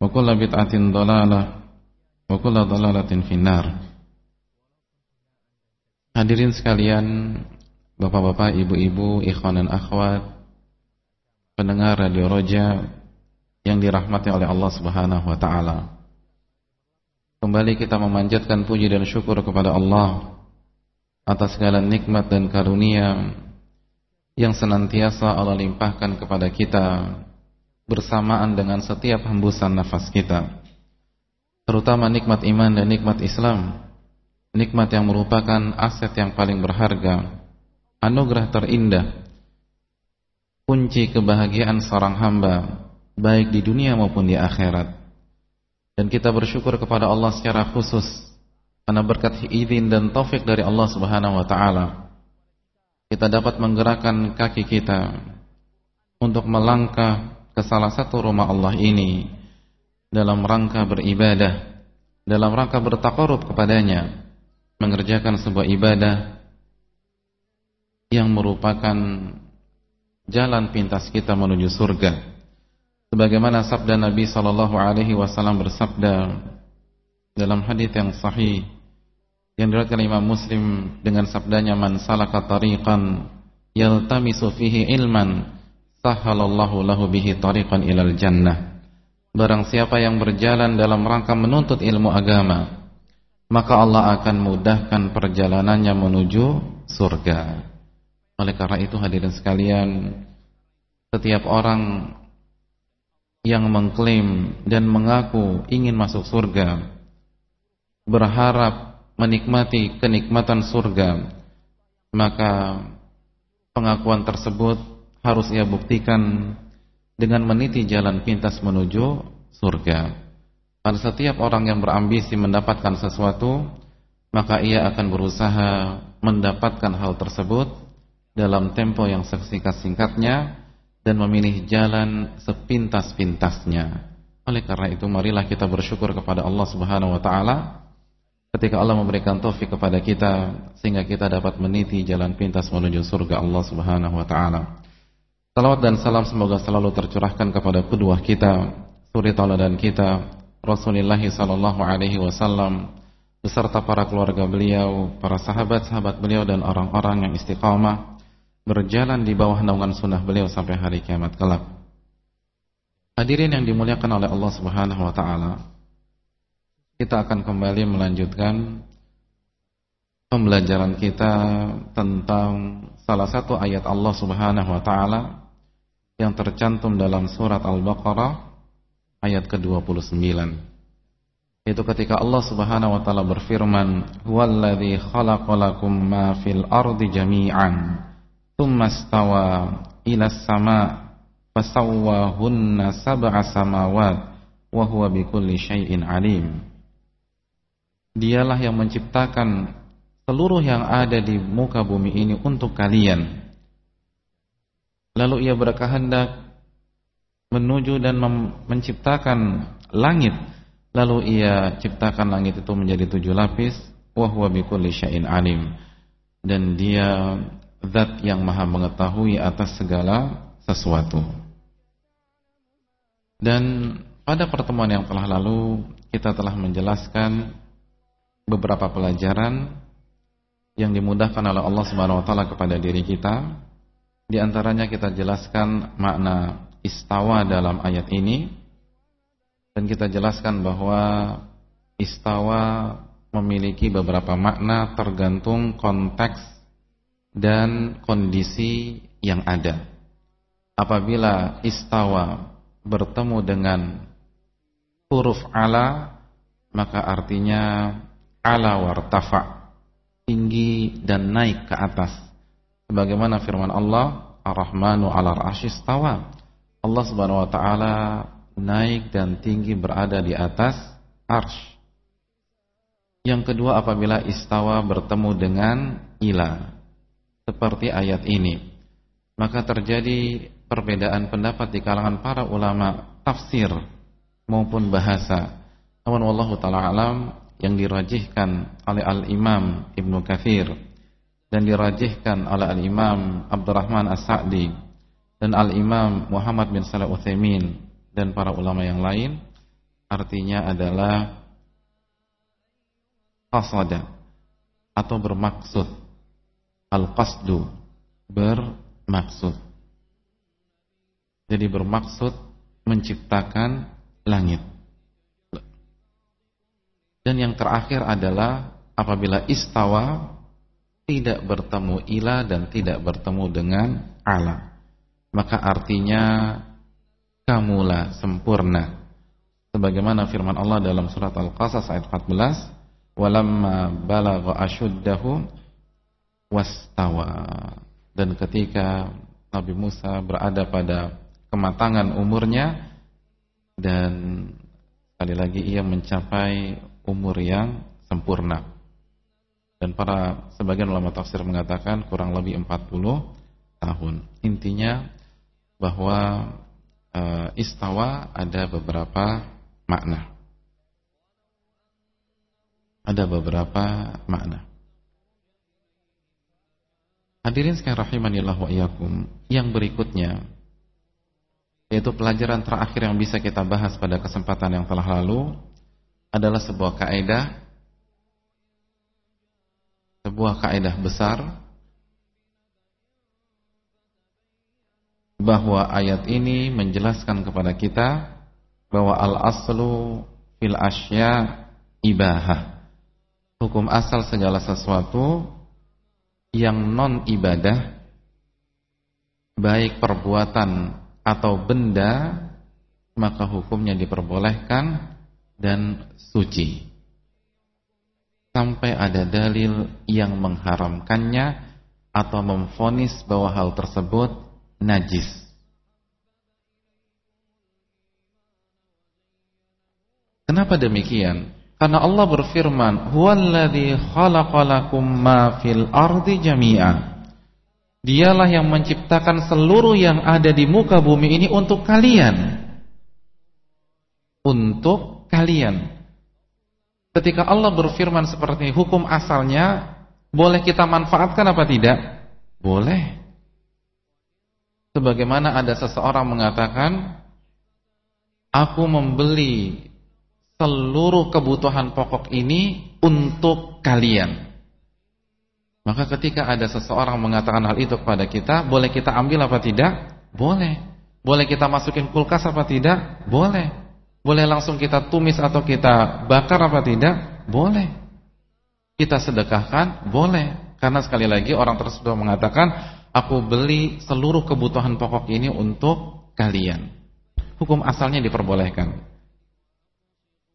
wa kulla bid'atin dhalalah wa kulla dhalalatin finnar Hadirin sekalian, Bapak-bapak, ibu-ibu, ikhwan dan akhwat, pendengar Radio Roja yang dirahmati oleh Allah Subhanahu wa taala. Kembali kita memanjatkan puji dan syukur kepada Allah atas segala nikmat dan karunia yang senantiasa Allah limpahkan kepada kita bersamaan dengan setiap hembusan nafas kita. Terutama nikmat iman dan nikmat Islam. Nikmat yang merupakan aset yang paling berharga. Anugerah terindah. Kunci kebahagiaan seorang hamba baik di dunia maupun di akhirat. Dan kita bersyukur kepada Allah secara khusus karena berkat izin dan taufik dari Allah Subhanahu wa taala kita dapat menggerakkan kaki kita untuk melangkah ke salah satu rumah Allah ini dalam rangka beribadah, dalam rangka bertakarub kepadanya, mengerjakan sebuah ibadah yang merupakan jalan pintas kita menuju surga. Sebagaimana sabda Nabi sallallahu alaihi wasallam bersabda dalam hadis yang sahih yang diriwayatkan Imam Muslim dengan sabdanya man salaka tariqan yaltamisu fihi ilman Sahalallahu lahu bihi tariqan ilal jannah. Barang siapa yang berjalan dalam rangka menuntut ilmu agama, maka Allah akan mudahkan perjalanannya menuju surga. Oleh karena itu hadirin sekalian, setiap orang yang mengklaim dan mengaku ingin masuk surga, berharap menikmati kenikmatan surga, maka pengakuan tersebut harus ia buktikan dengan meniti jalan pintas menuju surga. Pada setiap orang yang berambisi mendapatkan sesuatu, maka ia akan berusaha mendapatkan hal tersebut dalam tempo yang sesingkat-singkatnya dan memilih jalan sepintas-pintasnya. Oleh karena itu marilah kita bersyukur kepada Allah Subhanahu wa taala ketika Allah memberikan taufik kepada kita sehingga kita dapat meniti jalan pintas menuju surga Allah Subhanahu wa taala. Salawat dan salam semoga selalu tercurahkan kepada kedua kita, suri tauladan kita, Rasulullah sallallahu alaihi wasallam beserta para keluarga beliau, para sahabat-sahabat beliau dan orang-orang yang istiqamah berjalan di bawah naungan sunnah beliau sampai hari kiamat kelak. Hadirin yang dimuliakan oleh Allah Subhanahu wa taala. Kita akan kembali melanjutkan pembelajaran kita tentang salah satu ayat Allah Subhanahu wa taala yang tercantum dalam surat Al-Baqarah ayat ke-29. Itu ketika Allah Subhanahu wa taala berfirman huwallazi khalaqalakum ma fil ardi jami'an tsumma stawa ila sama fasawwahunna sab'a samawat wa huwa bikulli syai'in alim. Dialah yang menciptakan seluruh yang ada di muka bumi ini untuk kalian Lalu ia berkehendak menuju dan menciptakan langit. Lalu ia ciptakan langit itu menjadi tujuh lapis. Wahwa bikulli syai'in alim. Dan dia zat yang maha mengetahui atas segala sesuatu. Dan pada pertemuan yang telah lalu kita telah menjelaskan beberapa pelajaran yang dimudahkan oleh Allah Subhanahu wa taala kepada diri kita di antaranya kita jelaskan makna istawa dalam ayat ini dan kita jelaskan bahwa istawa memiliki beberapa makna tergantung konteks dan kondisi yang ada. Apabila istawa bertemu dengan huruf ala maka artinya ala wartafa tinggi dan naik ke atas sebagaimana firman Allah Ar-Rahmanu 'alar tawa Allah Subhanahu wa taala naik dan tinggi berada di atas arsh. Yang kedua apabila istawa bertemu dengan ila. Seperti ayat ini. Maka terjadi perbedaan pendapat di kalangan para ulama tafsir maupun bahasa. Namun Allah taala alam yang dirajihkan oleh Al-Imam Ibnu Katsir dan dirajihkan oleh Al-Imam Abdurrahman As-Sa'di dan Al-Imam Muhammad bin Salih Utsaimin dan para ulama yang lain artinya adalah qasada atau bermaksud. Al-qasdu bermaksud. Jadi bermaksud menciptakan langit. Dan yang terakhir adalah apabila istawa tidak bertemu ila dan tidak bertemu dengan ala. Maka artinya kamula sempurna. Sebagaimana firman Allah dalam surat Al-Qasas ayat 14, "Walamma balagha ashuddahu wastawa." Dan ketika Nabi Musa berada pada kematangan umurnya dan sekali lagi ia mencapai umur yang sempurna. Dan para sebagian ulama tafsir mengatakan kurang lebih 40 tahun. Intinya bahwa e, istawa ada beberapa makna. Ada beberapa makna. Hadirin sekalian rahimanillah wa iyyakum, yang berikutnya yaitu pelajaran terakhir yang bisa kita bahas pada kesempatan yang telah lalu adalah sebuah kaidah sebuah kaidah besar bahwa ayat ini menjelaskan kepada kita bahwa al-aslu fil asya ibahah. Hukum asal segala sesuatu yang non ibadah baik perbuatan atau benda maka hukumnya diperbolehkan dan suci sampai ada dalil yang mengharamkannya atau memfonis bahwa hal tersebut najis. Kenapa demikian? Karena Allah berfirman, "Huwallazi khalaqalakum ma fil ardi jami'a." Dialah yang menciptakan seluruh yang ada di muka bumi ini untuk kalian. Untuk kalian. Ketika Allah berfirman seperti ini, hukum asalnya boleh kita manfaatkan apa tidak? Boleh. Sebagaimana ada seseorang mengatakan, aku membeli seluruh kebutuhan pokok ini untuk kalian. Maka ketika ada seseorang mengatakan hal itu kepada kita, boleh kita ambil apa tidak? Boleh. Boleh kita masukin kulkas apa tidak? Boleh. Boleh langsung kita tumis atau kita bakar apa tidak? Boleh. Kita sedekahkan? Boleh. Karena sekali lagi orang tersebut mengatakan, aku beli seluruh kebutuhan pokok ini untuk kalian. Hukum asalnya diperbolehkan.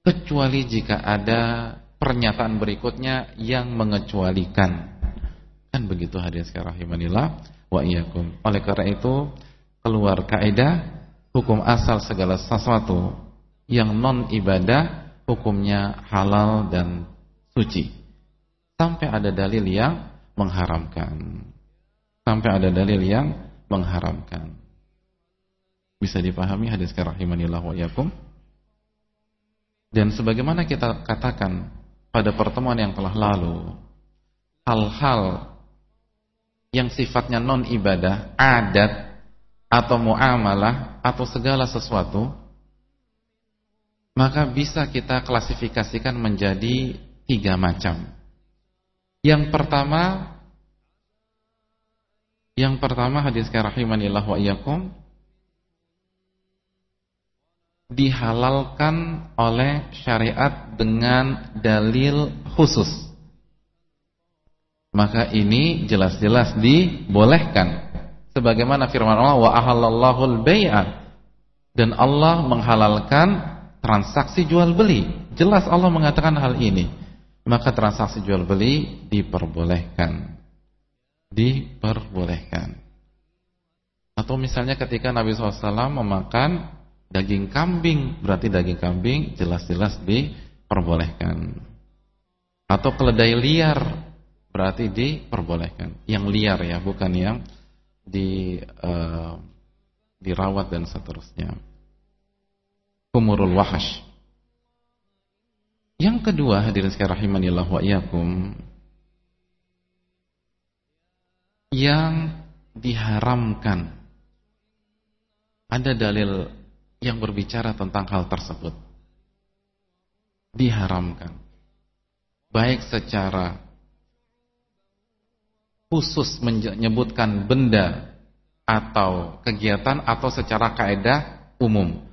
Kecuali jika ada pernyataan berikutnya yang mengecualikan. Kan begitu hadirin sekalian rahimanillah wa iyyakum. Oleh karena itu keluar kaidah hukum asal segala sesuatu yang non ibadah hukumnya halal dan suci. Sampai ada dalil yang mengharamkan. Sampai ada dalil yang mengharamkan. Bisa dipahami hadis rahimanillah wa yakum? Dan sebagaimana kita katakan pada pertemuan yang telah lalu, hal-hal yang sifatnya non ibadah, adat atau muamalah atau segala sesuatu maka bisa kita klasifikasikan menjadi tiga macam. Yang pertama, yang pertama hadis rahimanillah wa iyyakum dihalalkan oleh syariat dengan dalil khusus. Maka ini jelas-jelas dibolehkan. Sebagaimana firman Allah wa ahallallahu al-bai'a dan Allah menghalalkan transaksi jual beli. Jelas Allah mengatakan hal ini. Maka transaksi jual beli diperbolehkan. Diperbolehkan. Atau misalnya ketika Nabi SAW memakan daging kambing, berarti daging kambing jelas-jelas di diperbolehkan. Atau keledai liar berarti diperbolehkan. Yang liar ya, bukan yang di uh, dirawat dan seterusnya. Kumurul wahash. Yang kedua hadirin sekalian rahimanillah wa iyyakum yang diharamkan. Ada dalil yang berbicara tentang hal tersebut. Diharamkan baik secara khusus menyebutkan benda atau kegiatan atau secara kaedah umum.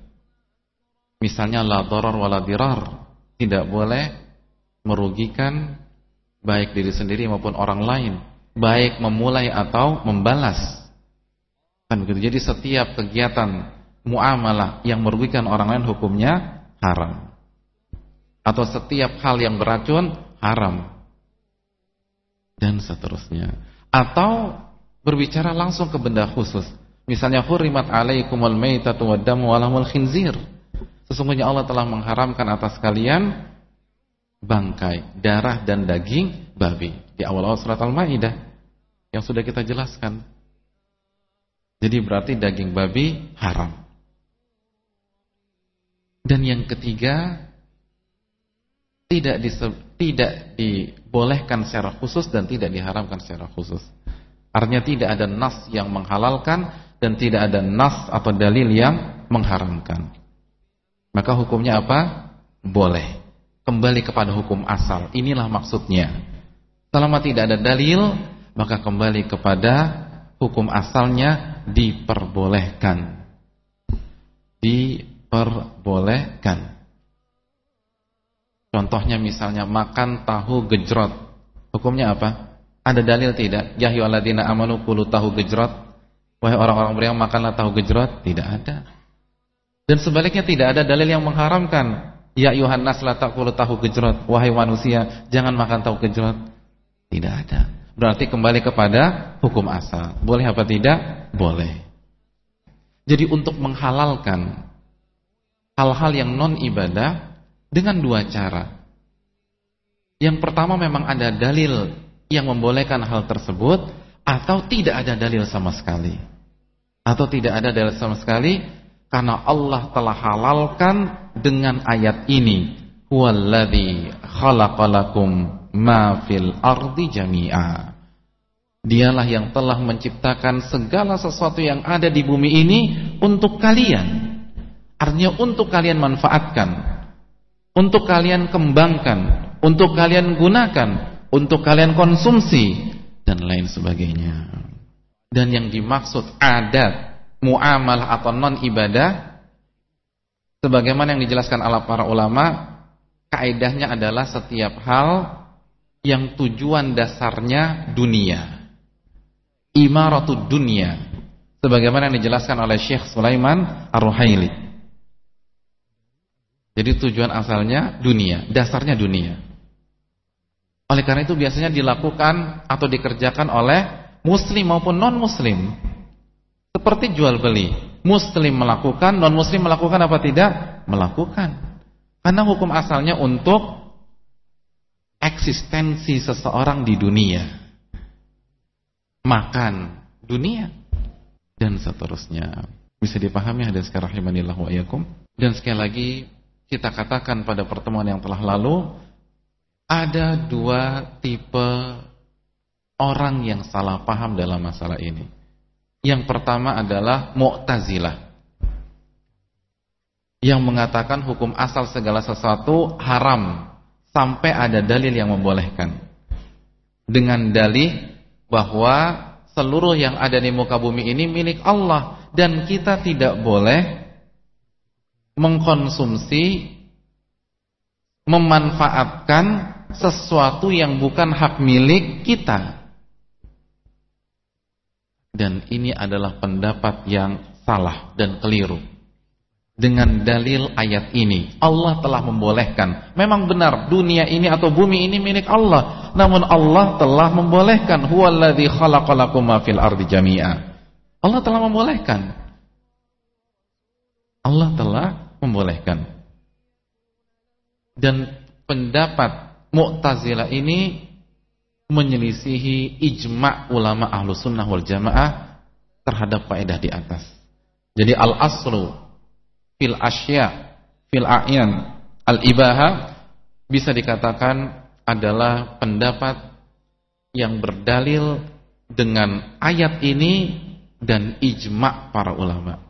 Misalnya la darar wala dirar, tidak boleh merugikan baik diri sendiri maupun orang lain, baik memulai atau membalas. Kan begitu. Jadi setiap kegiatan muamalah yang merugikan orang lain hukumnya haram. Atau setiap hal yang beracun haram dan seterusnya atau berbicara langsung ke benda khusus misalnya hurimat alaikumul maitatu waddamu walamul khinzir sesungguhnya Allah telah mengharamkan atas kalian bangkai darah dan daging babi di awal-awal surat Al-Maidah yang sudah kita jelaskan jadi berarti daging babi haram dan yang ketiga tidak tidak dibolehkan secara khusus dan tidak diharamkan secara khusus. Artinya tidak ada nas yang menghalalkan dan tidak ada nas atau dalil yang mengharamkan. Maka hukumnya apa? Boleh. Kembali kepada hukum asal. Inilah maksudnya. Selama tidak ada dalil, maka kembali kepada hukum asalnya diperbolehkan. Diperbolehkan. Contohnya misalnya makan tahu gejrot. Hukumnya apa? Ada dalil tidak? Ya amanu kulu tahu gejrot. Wahai orang-orang beriman makanlah tahu gejrot. Tidak ada. Dan sebaliknya tidak ada dalil yang mengharamkan. Ya ayuhan nas la taqulu tahu gejrot. Wahai manusia, jangan makan tahu gejrot. Tidak ada. Berarti kembali kepada hukum asal. Boleh apa tidak? Boleh. Jadi untuk menghalalkan hal-hal yang non ibadah dengan dua cara. Yang pertama memang ada dalil yang membolehkan hal tersebut atau tidak ada dalil sama sekali. Atau tidak ada dalil sama sekali karena Allah telah halalkan dengan ayat ini. Huwallazi khalaqalakum ma fil ardi jami'a. Dialah yang telah menciptakan segala sesuatu yang ada di bumi ini untuk kalian. Artinya untuk kalian manfaatkan untuk kalian kembangkan, untuk kalian gunakan, untuk kalian konsumsi dan lain sebagainya. Dan yang dimaksud adat, muamalah atau non ibadah sebagaimana yang dijelaskan oleh para ulama, kaidahnya adalah setiap hal yang tujuan dasarnya dunia. Imaratud dunia. Sebagaimana yang dijelaskan oleh Syekh Sulaiman Ar-Ruhaili. Jadi tujuan asalnya dunia, dasarnya dunia. Oleh karena itu biasanya dilakukan atau dikerjakan oleh muslim maupun non muslim. Seperti jual beli. Muslim melakukan, non muslim melakukan apa tidak? Melakukan. Karena hukum asalnya untuk eksistensi seseorang di dunia. Makan dunia dan seterusnya. Bisa dipahami hadis rahimanillah wa Dan sekali lagi kita katakan pada pertemuan yang telah lalu ada dua tipe orang yang salah paham dalam masalah ini. Yang pertama adalah Mu'tazilah. Yang mengatakan hukum asal segala sesuatu haram sampai ada dalil yang membolehkan. Dengan dalih bahwa seluruh yang ada di muka bumi ini milik Allah dan kita tidak boleh mengkonsumsi memanfaatkan sesuatu yang bukan hak milik kita. Dan ini adalah pendapat yang salah dan keliru. Dengan dalil ayat ini, Allah telah membolehkan. Memang benar dunia ini atau bumi ini milik Allah, namun Allah telah membolehkan. Huwallazi khalaqalakum fil ardi jami'a. Allah telah membolehkan. Allah telah membolehkan. Dan pendapat Mu'tazilah ini menyelisihi ijma' ulama ahlu sunnah wal jamaah terhadap faedah di atas. Jadi al-aslu fil asya fil a'yan al-ibaha bisa dikatakan adalah pendapat yang berdalil dengan ayat ini dan ijma' para ulama.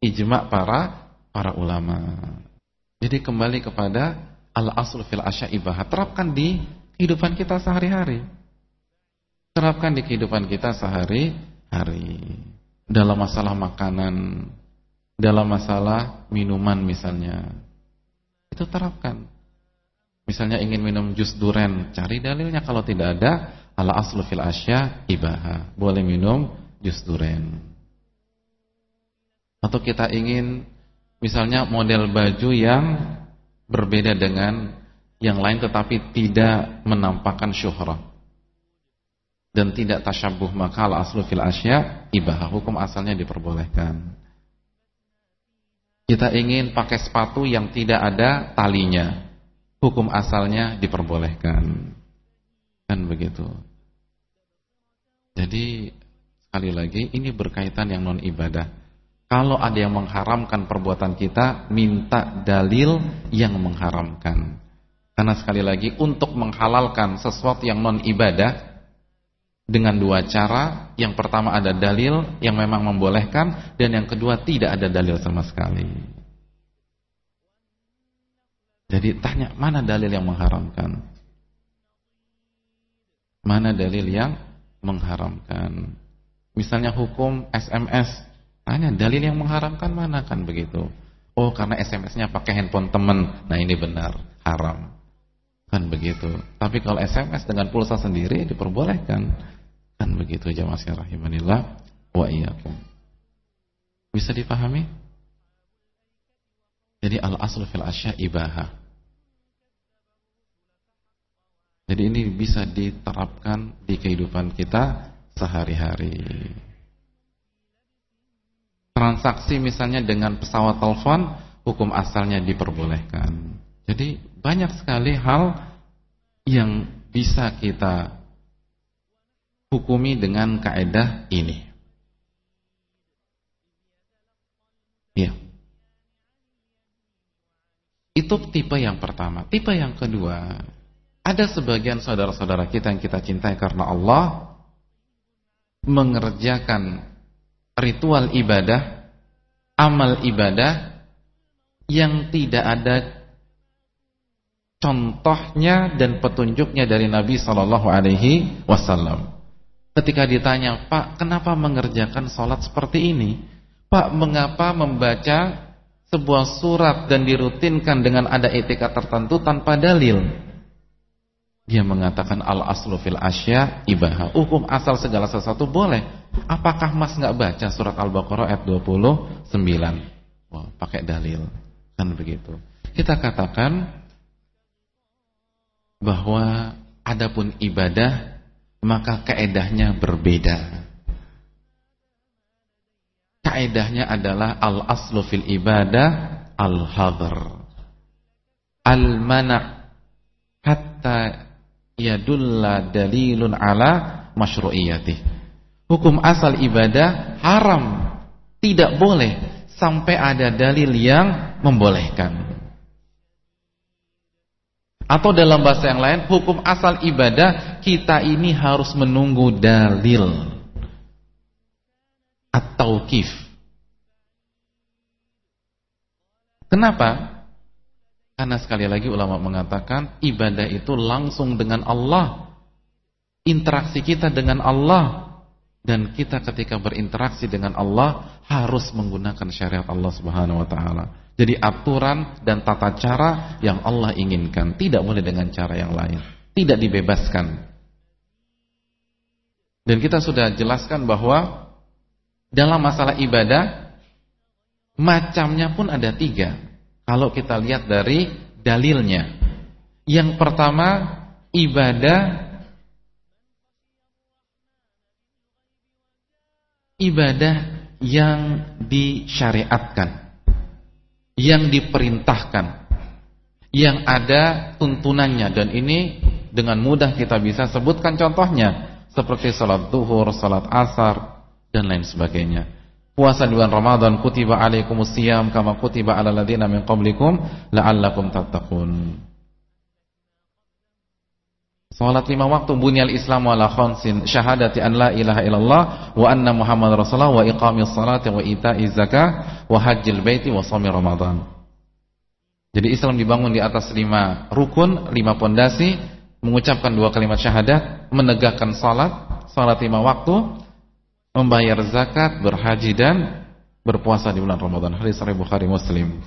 Ijma' para para ulama. Jadi kembali kepada al-aslu fil ibah. Terapkan di kehidupan kita sehari-hari. Terapkan di kehidupan kita sehari-hari. Dalam masalah makanan, dalam masalah minuman misalnya. Itu terapkan. Misalnya ingin minum jus duren, cari dalilnya kalau tidak ada ala aslu fil asya ibaha. Boleh minum jus duren. Atau kita ingin misalnya model baju yang berbeda dengan yang lain tetapi tidak menampakkan syuhrah dan tidak tasyabuh maka al aslu fil asya ibaha hukum asalnya diperbolehkan. Kita ingin pakai sepatu yang tidak ada talinya. Hukum asalnya diperbolehkan. Kan begitu. Jadi Sekali lagi, ini berkaitan yang non ibadah. Kalau ada yang mengharamkan perbuatan kita, minta dalil yang mengharamkan. Karena sekali lagi, untuk menghalalkan sesuatu yang non ibadah, dengan dua cara. Yang pertama ada dalil yang memang membolehkan, dan yang kedua tidak ada dalil sama sekali. Jadi tanya, mana dalil yang mengharamkan? Mana dalil yang mengharamkan? Misalnya hukum SMS, tanya dalil yang mengharamkan mana kan begitu? Oh karena SMS-nya pakai handphone temen, nah ini benar haram, kan begitu. Tapi kalau SMS dengan pulsa sendiri diperbolehkan, kan begitu jamaah rahimanillah wa iyyakum. Bisa dipahami? Jadi al aslu fil asya ibaha. Jadi ini bisa diterapkan di kehidupan kita sehari-hari. Transaksi misalnya dengan pesawat telepon, hukum asalnya diperbolehkan. Jadi banyak sekali hal yang bisa kita hukumi dengan kaedah ini. Ya. Itu tipe yang pertama. Tipe yang kedua, ada sebagian saudara-saudara kita yang kita cintai karena Allah mengerjakan ritual ibadah, amal ibadah yang tidak ada contohnya dan petunjuknya dari Nabi Shallallahu Alaihi Wasallam. Ketika ditanya, Pak, kenapa mengerjakan sholat seperti ini? Pak, mengapa membaca sebuah surat dan dirutinkan dengan ada etika tertentu tanpa dalil? Dia mengatakan al aslu fil asya ibaha. Hukum asal segala sesuatu boleh. Apakah Mas nggak baca surat Al-Baqarah ayat 29? Wah, pakai dalil. Kan begitu. Kita katakan bahwa adapun ibadah maka kaedahnya berbeda. Kaedahnya adalah al aslu fil ibadah al hadar. Al mana hatta yadulla dalilun ala masyru'iyatih. Hukum asal ibadah haram, tidak boleh sampai ada dalil yang membolehkan. Atau dalam bahasa yang lain, hukum asal ibadah kita ini harus menunggu dalil atau kif. Kenapa? Karena sekali lagi ulama mengatakan ibadah itu langsung dengan Allah. Interaksi kita dengan Allah dan kita ketika berinteraksi dengan Allah harus menggunakan syariat Allah Subhanahu wa taala. Jadi aturan dan tata cara yang Allah inginkan, tidak boleh dengan cara yang lain. Tidak dibebaskan. Dan kita sudah jelaskan bahwa dalam masalah ibadah macamnya pun ada tiga. Kalau kita lihat dari dalilnya. Yang pertama ibadah ibadah yang disyariatkan, yang diperintahkan, yang ada tuntunannya dan ini dengan mudah kita bisa sebutkan contohnya seperti salat duhur, salat asar dan lain sebagainya. Puasa di bulan Ramadan kutiba alaikumusiyam kama kutiba alal ladzina min qablikum la'allakum tattaqun. Salat lima waktu bunyal Islam wala khamsin syahadati an la ilaha illallah wa anna Muhammad Rasulullah wa iqamis salati wa ita'iz zakah wa hajjil baiti wa shaumi Ramadan. Jadi Islam dibangun di atas lima rukun, lima pondasi, mengucapkan dua kalimat syahadat, menegakkan salat, salat lima waktu, membayar zakat, berhaji dan berpuasa di bulan Ramadan. Hadis Sahih Bukhari Muslim.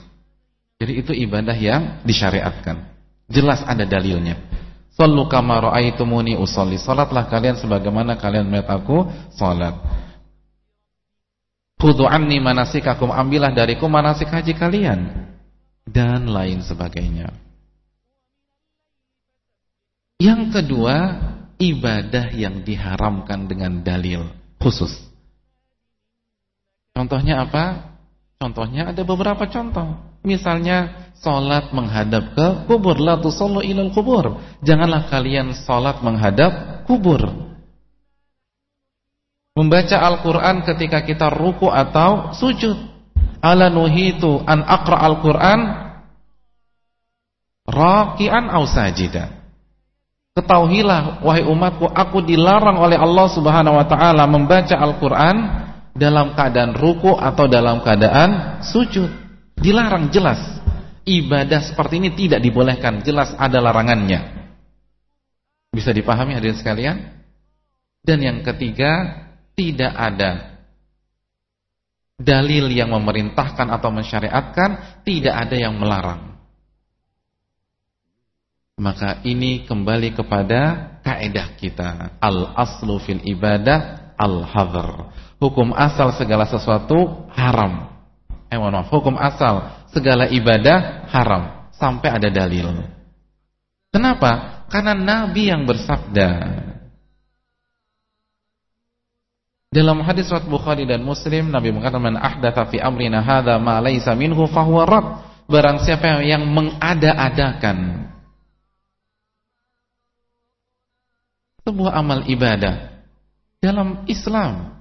Jadi itu ibadah yang disyariatkan. Jelas ada dalilnya. Sallu kama raaitumuni usolli. Salatlah kalian sebagaimana kalian melihat aku salat. Khudhu anni manasikakum. Ambillah dariku manasik haji kalian dan lain sebagainya. Yang kedua, ibadah yang diharamkan dengan dalil khusus. Contohnya apa? Contohnya ada beberapa contoh. Misalnya salat menghadap ke kubur, la tusallu ilal kubur. Janganlah kalian salat menghadap kubur. Membaca Al-Qur'an ketika kita ruku atau sujud ala nuhitu an aqra al-Qur'an raki'an aw sajida. Ketahuilah wahai umatku aku dilarang oleh Allah Subhanahu wa taala membaca Al-Qur'an dalam keadaan ruku atau dalam keadaan sujud. Dilarang jelas. Ibadah seperti ini tidak dibolehkan, jelas ada larangannya. Bisa dipahami hadirin sekalian? Dan yang ketiga, tidak ada dalil yang memerintahkan atau mensyariatkan, tidak ada yang melarang. Maka ini kembali kepada kaedah kita. Al-aslu fil ibadah al-hadhr. Hukum asal segala sesuatu haram. Eh maaf, hukum asal segala ibadah haram sampai ada dalil. Kenapa? Karena Nabi yang bersabda Dalam hadis riwayat Bukhari dan Muslim Nabi mengatakan man ahdatsa fi amrina hadza ma laisa minhu fahuwa rad. Barang siapa yang mengada-adakan sebuah amal ibadah dalam Islam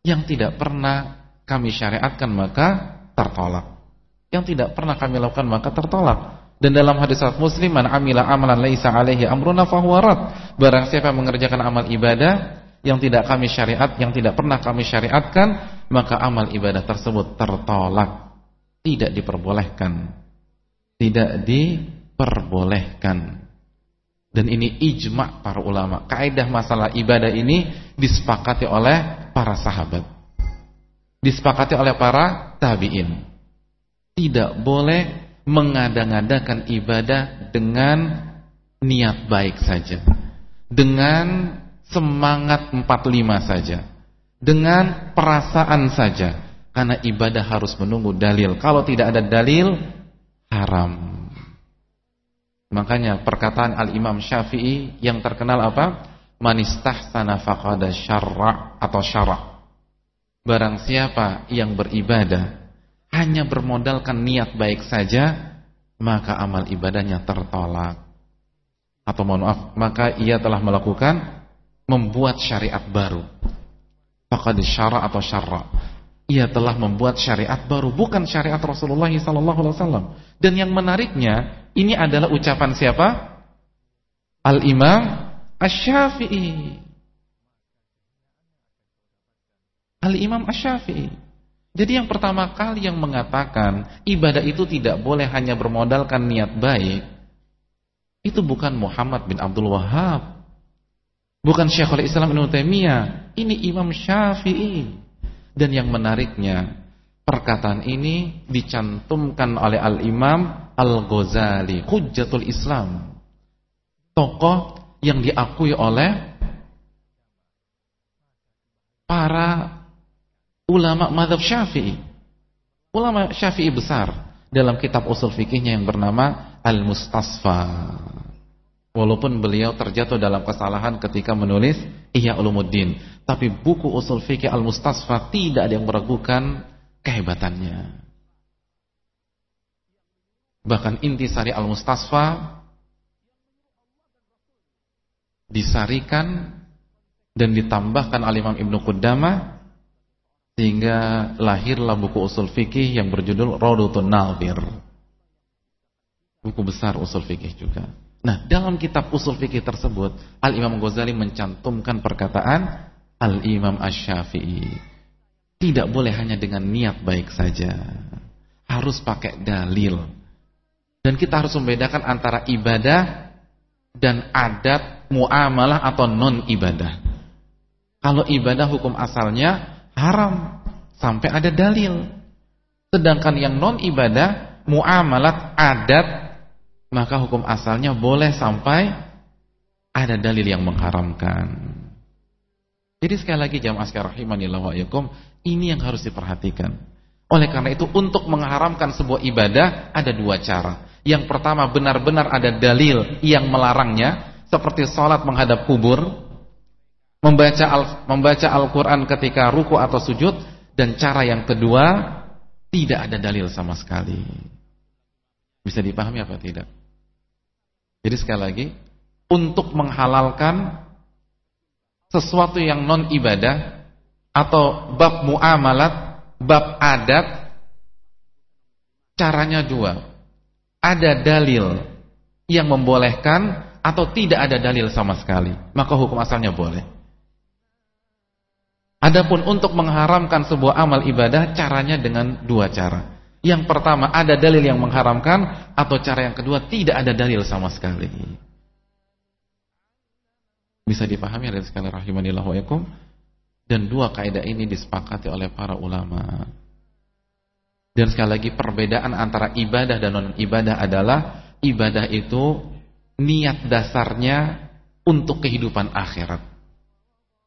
yang tidak pernah kami syariatkan maka tertolak. Yang tidak pernah kami lakukan maka tertolak. Dan dalam hadis riwayat Muslim man amila amalan laisa alaihi amruna fahuwa rad. Barang siapa mengerjakan amal ibadah yang tidak kami syariat, yang tidak pernah kami syariatkan, maka amal ibadah tersebut tertolak, tidak diperbolehkan. Tidak diperbolehkan. Dan ini ijma' para ulama. Kaidah masalah ibadah ini disepakati oleh para sahabat. Disepakati oleh para tabi'in. Tidak boleh mengada-ngadakan ibadah dengan niat baik saja. Dengan semangat 45 saja. Dengan perasaan saja. Karena ibadah harus menunggu dalil. Kalau tidak ada dalil, haram. Makanya perkataan Al-Imam Syafi'i yang terkenal apa? Manistahsana faqada syarra atau syara. Barang siapa yang beribadah hanya bermodalkan niat baik saja, maka amal ibadahnya tertolak. Atau mohon maaf, maka ia telah melakukan membuat syariat baru. Faqad syara atau syarra. Ia telah membuat syariat baru, bukan syariat Rasulullah SAW. Dan yang menariknya, ini adalah ucapan siapa? Al-Imam Asy-Syafi'i. Al-Imam Asy-Syafi'i. Jadi yang pertama kali yang mengatakan ibadah itu tidak boleh hanya bermodalkan niat baik, itu bukan Muhammad bin Abdul Wahab. Bukan Syekhul Islam Ibnu Taimiyah, ini Imam Syafi'i. Dan yang menariknya, perkataan ini dicantumkan oleh Al-Imam Al-Ghazali, Hujjatul Islam. Tokoh yang diakui oleh para ulama madhab Syafi'i. Ulama Syafi'i besar dalam kitab usul fikihnya yang bernama Al-Mustasfa. Walaupun beliau terjatuh dalam kesalahan ketika menulis Ihya Ulumuddin, tapi buku usul fikih Al-Mustasfa tidak ada yang meragukan kehebatannya. Bahkan intisari al-mustasfa disarikan dan ditambahkan al-Imam Ibnu Qudamah sehingga lahirlah buku usul fikih yang berjudul Rawdatun Nadhir. Buku besar usul fikih juga. Nah, dalam kitab usul fikih tersebut, Al-Imam Ghazali mencantumkan perkataan Al-Imam Asy-Syafi'i. Tidak boleh hanya dengan niat baik saja. Harus pakai dalil. Dan kita harus membedakan antara ibadah dan adat muamalah atau non ibadah. Kalau ibadah hukum asalnya haram sampai ada dalil. Sedangkan yang non ibadah, muamalat, adat, maka hukum asalnya boleh sampai ada dalil yang mengharamkan. Jadi sekali lagi jamaah sekalian rahimanillah wa yakum, ini yang harus diperhatikan. Oleh karena itu untuk mengharamkan sebuah ibadah ada dua cara. Yang pertama benar-benar ada dalil yang melarangnya, seperti sholat menghadap kubur, membaca al membaca Al-Quran ketika ruku atau sujud, dan cara yang kedua tidak ada dalil sama sekali. Bisa dipahami apa tidak? Jadi sekali lagi, untuk menghalalkan sesuatu yang non ibadah atau bab muamalat, bab adat caranya dua. Ada dalil yang membolehkan atau tidak ada dalil sama sekali, maka hukum asalnya boleh. Adapun untuk mengharamkan sebuah amal ibadah caranya dengan dua cara. Yang pertama ada dalil yang mengharamkan atau cara yang kedua tidak ada dalil sama sekali. Bisa dipahami dari sekali rahimanillah wa yakum. Dan dua kaidah ini disepakati oleh para ulama. Dan sekali lagi perbedaan antara ibadah dan non ibadah adalah ibadah itu niat dasarnya untuk kehidupan akhirat.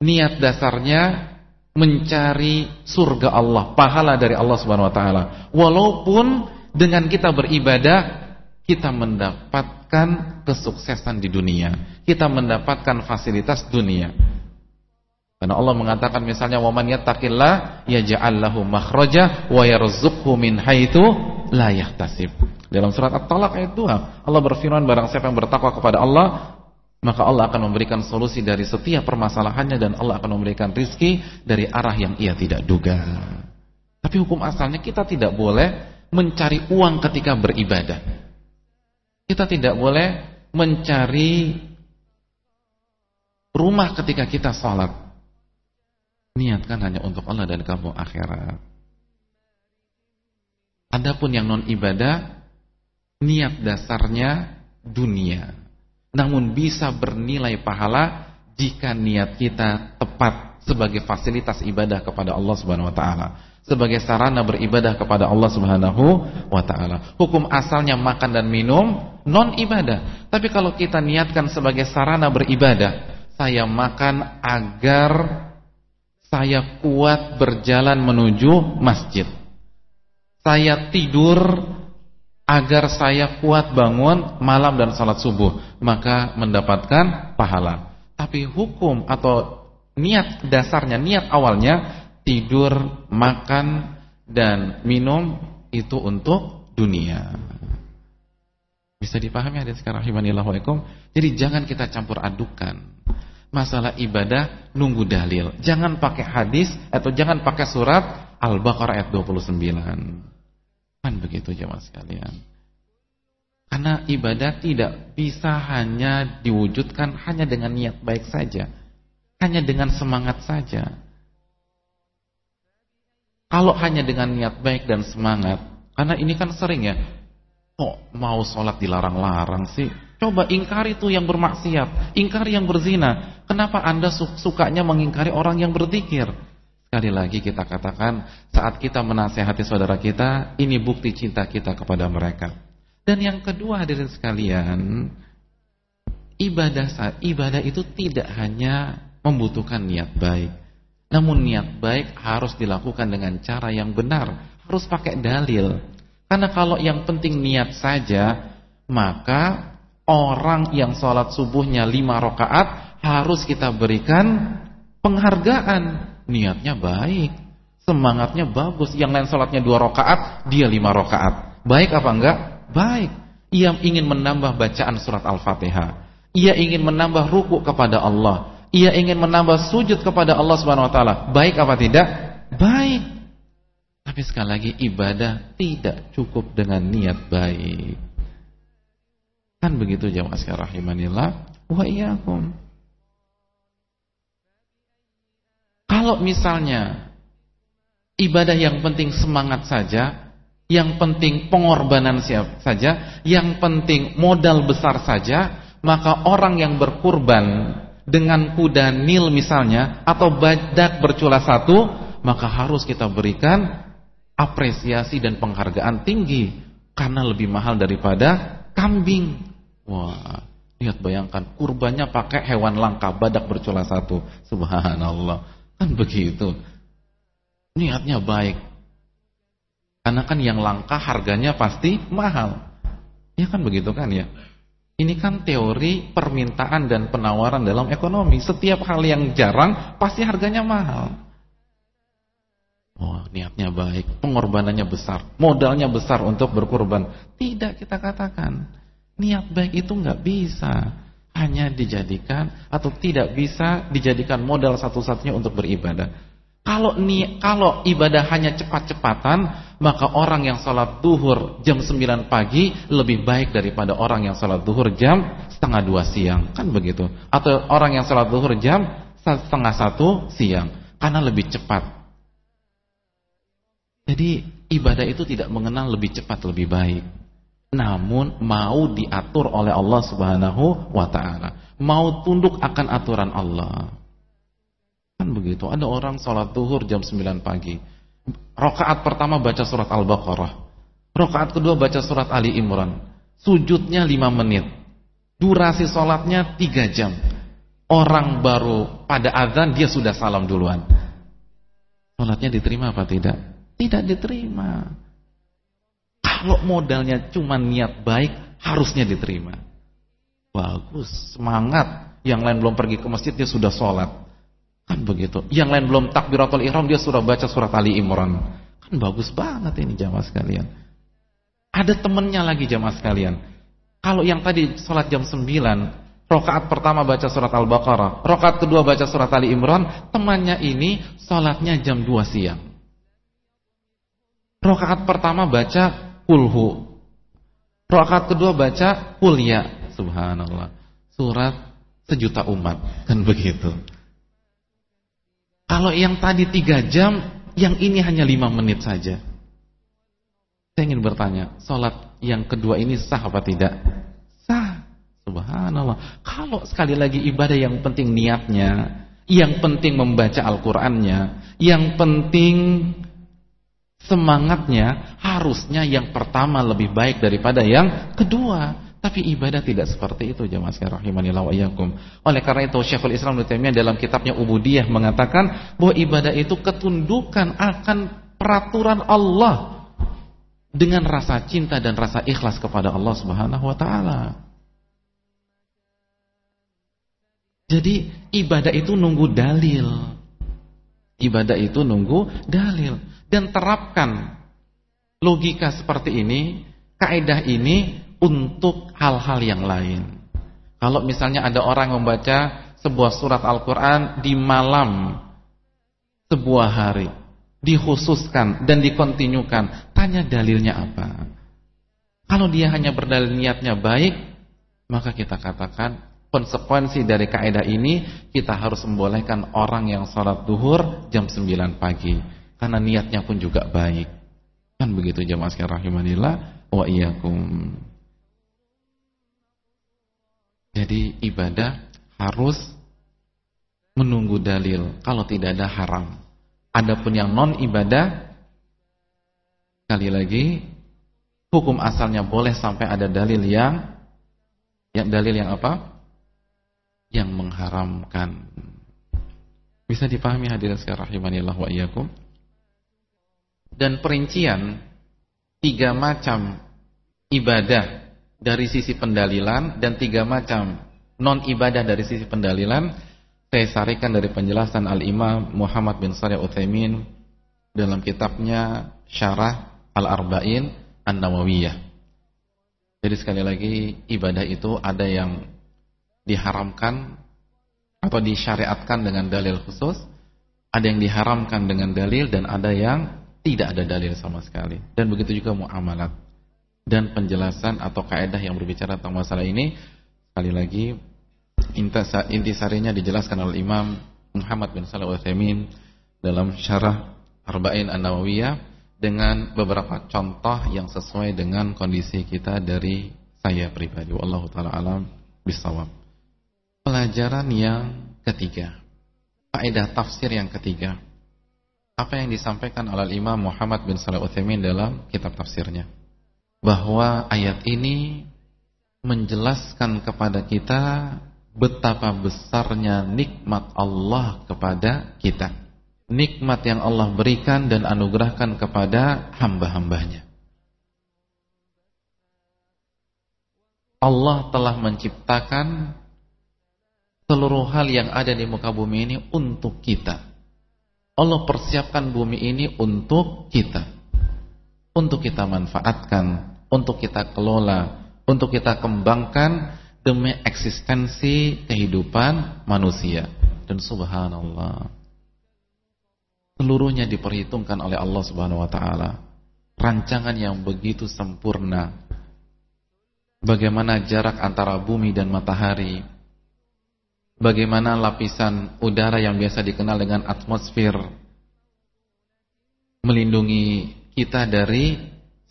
Niat dasarnya mencari surga Allah, pahala dari Allah Subhanahu wa taala. Walaupun dengan kita beribadah kita mendapatkan kesuksesan di dunia. Kita mendapatkan fasilitas dunia. Karena Allah mengatakan misalnya waman yattaqillah yaj'al lahu makhraja wa yarzuqhu min haitsu la yahtasib. Dalam surat At-Talaq ayat 2, Allah berfirman barang siapa yang bertakwa kepada Allah, maka Allah akan memberikan solusi dari setiap permasalahannya dan Allah akan memberikan rizki dari arah yang ia tidak duga. Tapi hukum asalnya kita tidak boleh mencari uang ketika beribadah. Kita tidak boleh mencari rumah ketika kita sholat. Niatkan hanya untuk Allah dan kamu akhirat. Adapun yang non ibadah, niat dasarnya dunia. Namun bisa bernilai pahala jika niat kita tepat sebagai fasilitas ibadah kepada Allah Subhanahu wa taala sebagai sarana beribadah kepada Allah Subhanahu wa taala. Hukum asalnya makan dan minum non ibadah. Tapi kalau kita niatkan sebagai sarana beribadah, saya makan agar saya kuat berjalan menuju masjid. Saya tidur agar saya kuat bangun malam dan salat subuh, maka mendapatkan pahala. Tapi hukum atau niat dasarnya, niat awalnya tidur, makan dan minum itu untuk dunia. Bisa dipahami hadis sekarang himanillah waalaikum. Jadi jangan kita campur adukan masalah ibadah nunggu dalil. Jangan pakai hadis atau jangan pakai surat Al-Baqarah ayat 29. Kan begitu jemaah sekalian. Karena ibadah tidak bisa hanya diwujudkan hanya dengan niat baik saja. Hanya dengan semangat saja. Kalau hanya dengan niat baik dan semangat, karena ini kan sering ya, kok mau sholat dilarang-larang sih? Coba ingkari tuh yang bermaksiat, ingkari yang berzina. Kenapa anda sukanya mengingkari orang yang berzikir? Sekali lagi kita katakan, saat kita menasehati saudara kita, ini bukti cinta kita kepada mereka. Dan yang kedua hadirin sekalian, ibadah ibadah itu tidak hanya membutuhkan niat baik. Namun niat baik harus dilakukan dengan cara yang benar, harus pakai dalil. Karena kalau yang penting niat saja, maka orang yang sholat subuhnya lima rakaat harus kita berikan penghargaan. Niatnya baik, semangatnya bagus. Yang lain sholatnya dua rakaat, dia lima rakaat. Baik apa enggak? Baik. Ia ingin menambah bacaan surat Al-Fatihah. Ia ingin menambah ruku kepada Allah. Ia ingin menambah sujud kepada Allah Subhanahu wa taala. Baik apa tidak? Baik. Tapi sekali lagi ibadah tidak cukup dengan niat baik. Kan begitu jamaah sekalian rahimanillah wa iyyakum. Kalau misalnya ibadah yang penting semangat saja, yang penting pengorbanan siap saja, yang penting modal besar saja, maka orang yang berkurban dengan kuda nil misalnya atau badak bercula satu, maka harus kita berikan apresiasi dan penghargaan tinggi karena lebih mahal daripada kambing. Wah, lihat bayangkan kurbannya pakai hewan langka, badak bercula satu. Subhanallah. Kan begitu. Niatnya baik. Karena kan yang langka harganya pasti mahal. Ya kan begitu kan ya. Ini kan teori permintaan dan penawaran dalam ekonomi. Setiap hal yang jarang pasti harganya mahal. Oh, niatnya baik, pengorbanannya besar, modalnya besar untuk berkorban. Tidak kita katakan. Niat baik itu nggak bisa hanya dijadikan atau tidak bisa dijadikan modal satu-satunya untuk beribadah. Kalau ni kalau ibadah hanya cepat-cepatan, maka orang yang sholat duhur jam 9 pagi lebih baik daripada orang yang sholat duhur jam setengah dua siang, kan begitu? Atau orang yang sholat duhur jam setengah satu siang, karena lebih cepat. Jadi ibadah itu tidak mengenal lebih cepat lebih baik namun mau diatur oleh Allah Subhanahu wa taala. Mau tunduk akan aturan Allah. Kan begitu. Ada orang salat zuhur jam 9 pagi. Rakaat pertama baca surat Al-Baqarah. Rakaat kedua baca surat Ali Imran. Sujudnya 5 menit. Durasi salatnya 3 jam. Orang baru pada azan dia sudah salam duluan. Salatnya diterima apa tidak? Tidak diterima. Kalau modalnya cuma niat baik, harusnya diterima. Bagus, semangat. Yang lain belum pergi ke masjid, dia sudah sholat. Kan begitu. Yang lain belum takbiratul ihram, dia sudah baca surat Ali Imran. Kan bagus banget ini jamaah sekalian. Ada temennya lagi jamaah sekalian. Kalau yang tadi sholat jam 9, rokaat pertama baca surat Al-Baqarah, rokaat kedua baca surat Ali Imran, temannya ini sholatnya jam 2 siang. Rokaat pertama baca kulhu. Rakaat kedua baca kuliah. Subhanallah. Surat sejuta umat. Kan begitu. Kalau yang tadi tiga jam, yang ini hanya lima menit saja. Saya ingin bertanya, sholat yang kedua ini sah apa tidak? Sah. Subhanallah. Kalau sekali lagi ibadah yang penting niatnya, yang penting membaca Al-Qur'annya, yang penting semangatnya harusnya yang pertama lebih baik daripada yang kedua. Tapi ibadah tidak seperti itu jemaah sekalian rahimanillah wa iyyakum. Oleh karena itu Syekhul Islam Ibnu dalam kitabnya Ubudiyah mengatakan bahwa ibadah itu ketundukan akan peraturan Allah dengan rasa cinta dan rasa ikhlas kepada Allah Subhanahu wa taala. Jadi ibadah itu nunggu dalil. Ibadah itu nunggu dalil dan terapkan logika seperti ini, kaidah ini untuk hal-hal yang lain. Kalau misalnya ada orang membaca sebuah surat Al-Quran di malam sebuah hari, dikhususkan dan dikontinyukan, tanya dalilnya apa. Kalau dia hanya berdalil niatnya baik, maka kita katakan konsekuensi dari kaidah ini kita harus membolehkan orang yang sholat duhur jam 9 pagi karena niatnya pun juga baik. Kan begitu jemaah sekalian rahimanillah wa iyyakum. Jadi ibadah harus menunggu dalil. Kalau tidak ada haram. Adapun yang non ibadah sekali lagi hukum asalnya boleh sampai ada dalil yang yang dalil yang apa? Yang mengharamkan. Bisa dipahami hadirin sekalian rahimanillah wa iyyakum? Dan perincian tiga macam ibadah dari sisi pendalilan dan tiga macam non ibadah dari sisi pendalilan saya sarikan dari penjelasan Al-Imam Muhammad bin Shalih Utsaimin dalam kitabnya Syarah Al-Arba'in An-Nawawiyah. Jadi sekali lagi ibadah itu ada yang diharamkan atau disyariatkan dengan dalil khusus, ada yang diharamkan dengan dalil dan ada yang tidak ada dalil sama sekali. Dan begitu juga muamalat dan penjelasan atau kaidah yang berbicara tentang masalah ini sekali lagi intisarinya dijelaskan oleh Imam Muhammad bin Shalih Al-Utsaimin dalam syarah Arba'in An-Nawawiyah dengan beberapa contoh yang sesuai dengan kondisi kita dari saya pribadi. Wallahu taala alam bisawab. Pelajaran yang ketiga. Faedah tafsir yang ketiga. Apa yang disampaikan oleh Imam Muhammad bin Shalih Utsaimin dalam kitab tafsirnya. Bahwa ayat ini menjelaskan kepada kita betapa besarnya nikmat Allah kepada kita nikmat yang Allah berikan dan anugerahkan kepada hamba-hambanya. Allah telah menciptakan seluruh hal yang ada di muka bumi ini untuk kita. Allah persiapkan bumi ini untuk kita. Untuk kita manfaatkan, untuk kita kelola, untuk kita kembangkan demi eksistensi kehidupan manusia. Dan subhanallah Seluruhnya diperhitungkan oleh Allah Subhanahu wa taala. Rancangan yang begitu sempurna. Bagaimana jarak antara bumi dan matahari? Bagaimana lapisan udara yang biasa dikenal dengan atmosfer melindungi kita dari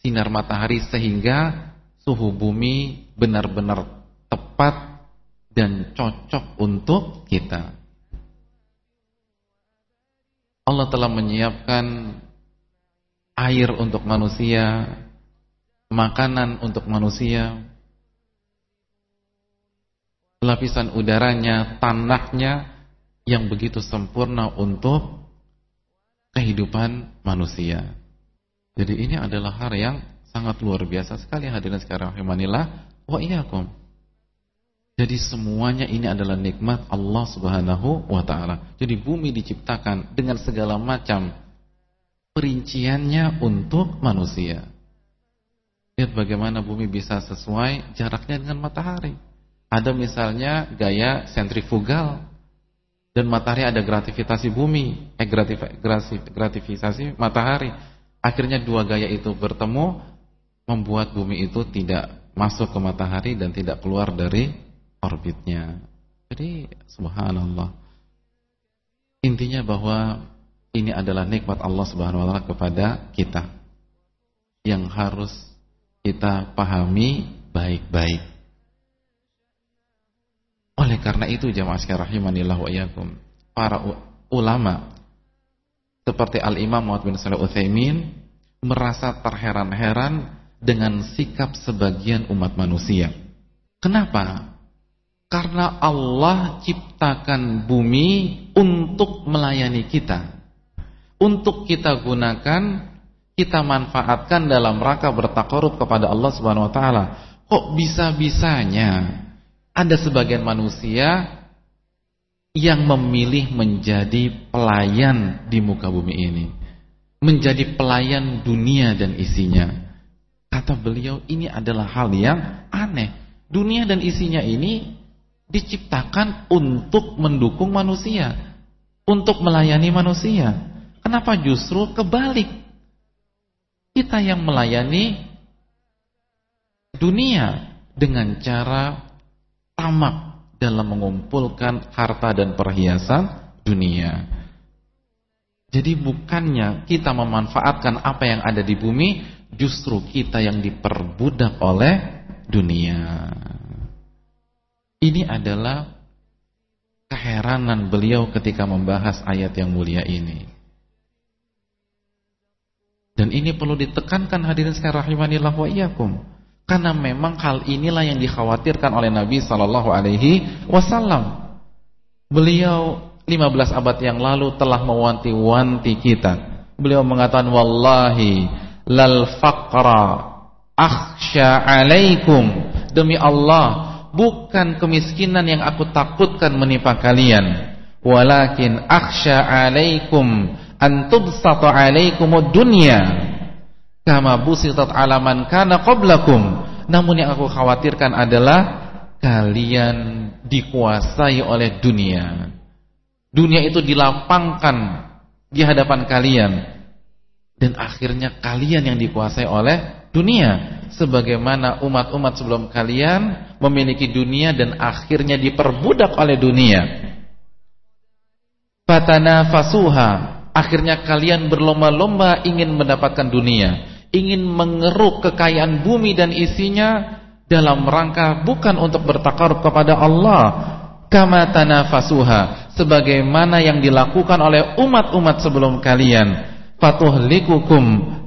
sinar matahari sehingga suhu bumi benar-benar tepat dan cocok untuk kita. Allah telah menyiapkan air untuk manusia, makanan untuk manusia, lapisan udaranya, tanahnya yang begitu sempurna untuk kehidupan manusia. Jadi ini adalah hal yang sangat luar biasa sekali hadirin sekarang rahimanillah wa iyyakum. Jadi semuanya ini adalah nikmat Allah Subhanahu wa taala. Jadi bumi diciptakan dengan segala macam perinciannya untuk manusia. Lihat bagaimana bumi bisa sesuai jaraknya dengan matahari. Ada misalnya gaya sentrifugal dan matahari ada grativitasi bumi, eh gratifikasi matahari. Akhirnya dua gaya itu bertemu membuat bumi itu tidak masuk ke matahari dan tidak keluar dari orbitnya. Jadi subhanallah. Intinya bahwa ini adalah nikmat Allah Subhanahu wa taala kepada kita yang harus kita pahami baik-baik. Oleh karena itu jamaah sekalian rahimanillah wa iyyakum, para ulama seperti Al-Imam Muhammad bin Shalih Utsaimin merasa terheran-heran dengan sikap sebagian umat manusia. Kenapa? Karena Allah ciptakan bumi untuk melayani kita. Untuk kita gunakan, kita manfaatkan dalam rangka bertakarub kepada Allah Subhanahu wa taala. Kok bisa-bisanya ada sebagian manusia yang memilih menjadi pelayan di muka bumi ini. Menjadi pelayan dunia dan isinya. Kata beliau, ini adalah hal yang aneh. Dunia dan isinya ini diciptakan untuk mendukung manusia, untuk melayani manusia. Kenapa justru kebalik? Kita yang melayani dunia dengan cara tamak dalam mengumpulkan harta dan perhiasan dunia. Jadi bukannya kita memanfaatkan apa yang ada di bumi, justru kita yang diperbudak oleh dunia. Ini adalah keheranan beliau ketika membahas ayat yang mulia ini. Dan ini perlu ditekankan hadirin sekalian rahimanillah wa iyyakum. Karena memang hal inilah yang dikhawatirkan oleh Nabi sallallahu alaihi wasallam. Beliau 15 abad yang lalu telah mewanti-wanti kita. Beliau mengatakan wallahi lal faqra akhsha alaikum demi Allah bukan kemiskinan yang aku takutkan menimpa kalian walakin akhsha alaikum an tubsata alaikumud dunya kama busitat ala man kana qablakum. Namun yang aku khawatirkan adalah kalian dikuasai oleh dunia. Dunia itu dilapangkan di hadapan kalian. Dan akhirnya kalian yang dikuasai oleh dunia. Sebagaimana umat-umat sebelum kalian memiliki dunia dan akhirnya diperbudak oleh dunia. Fatana fasuha akhirnya kalian berlomba-lomba ingin mendapatkan dunia, ingin mengeruk kekayaan bumi dan isinya dalam rangka bukan untuk bertakarub kepada Allah. Kama tanafasuha sebagaimana yang dilakukan oleh umat-umat sebelum kalian. Fatuhlikukum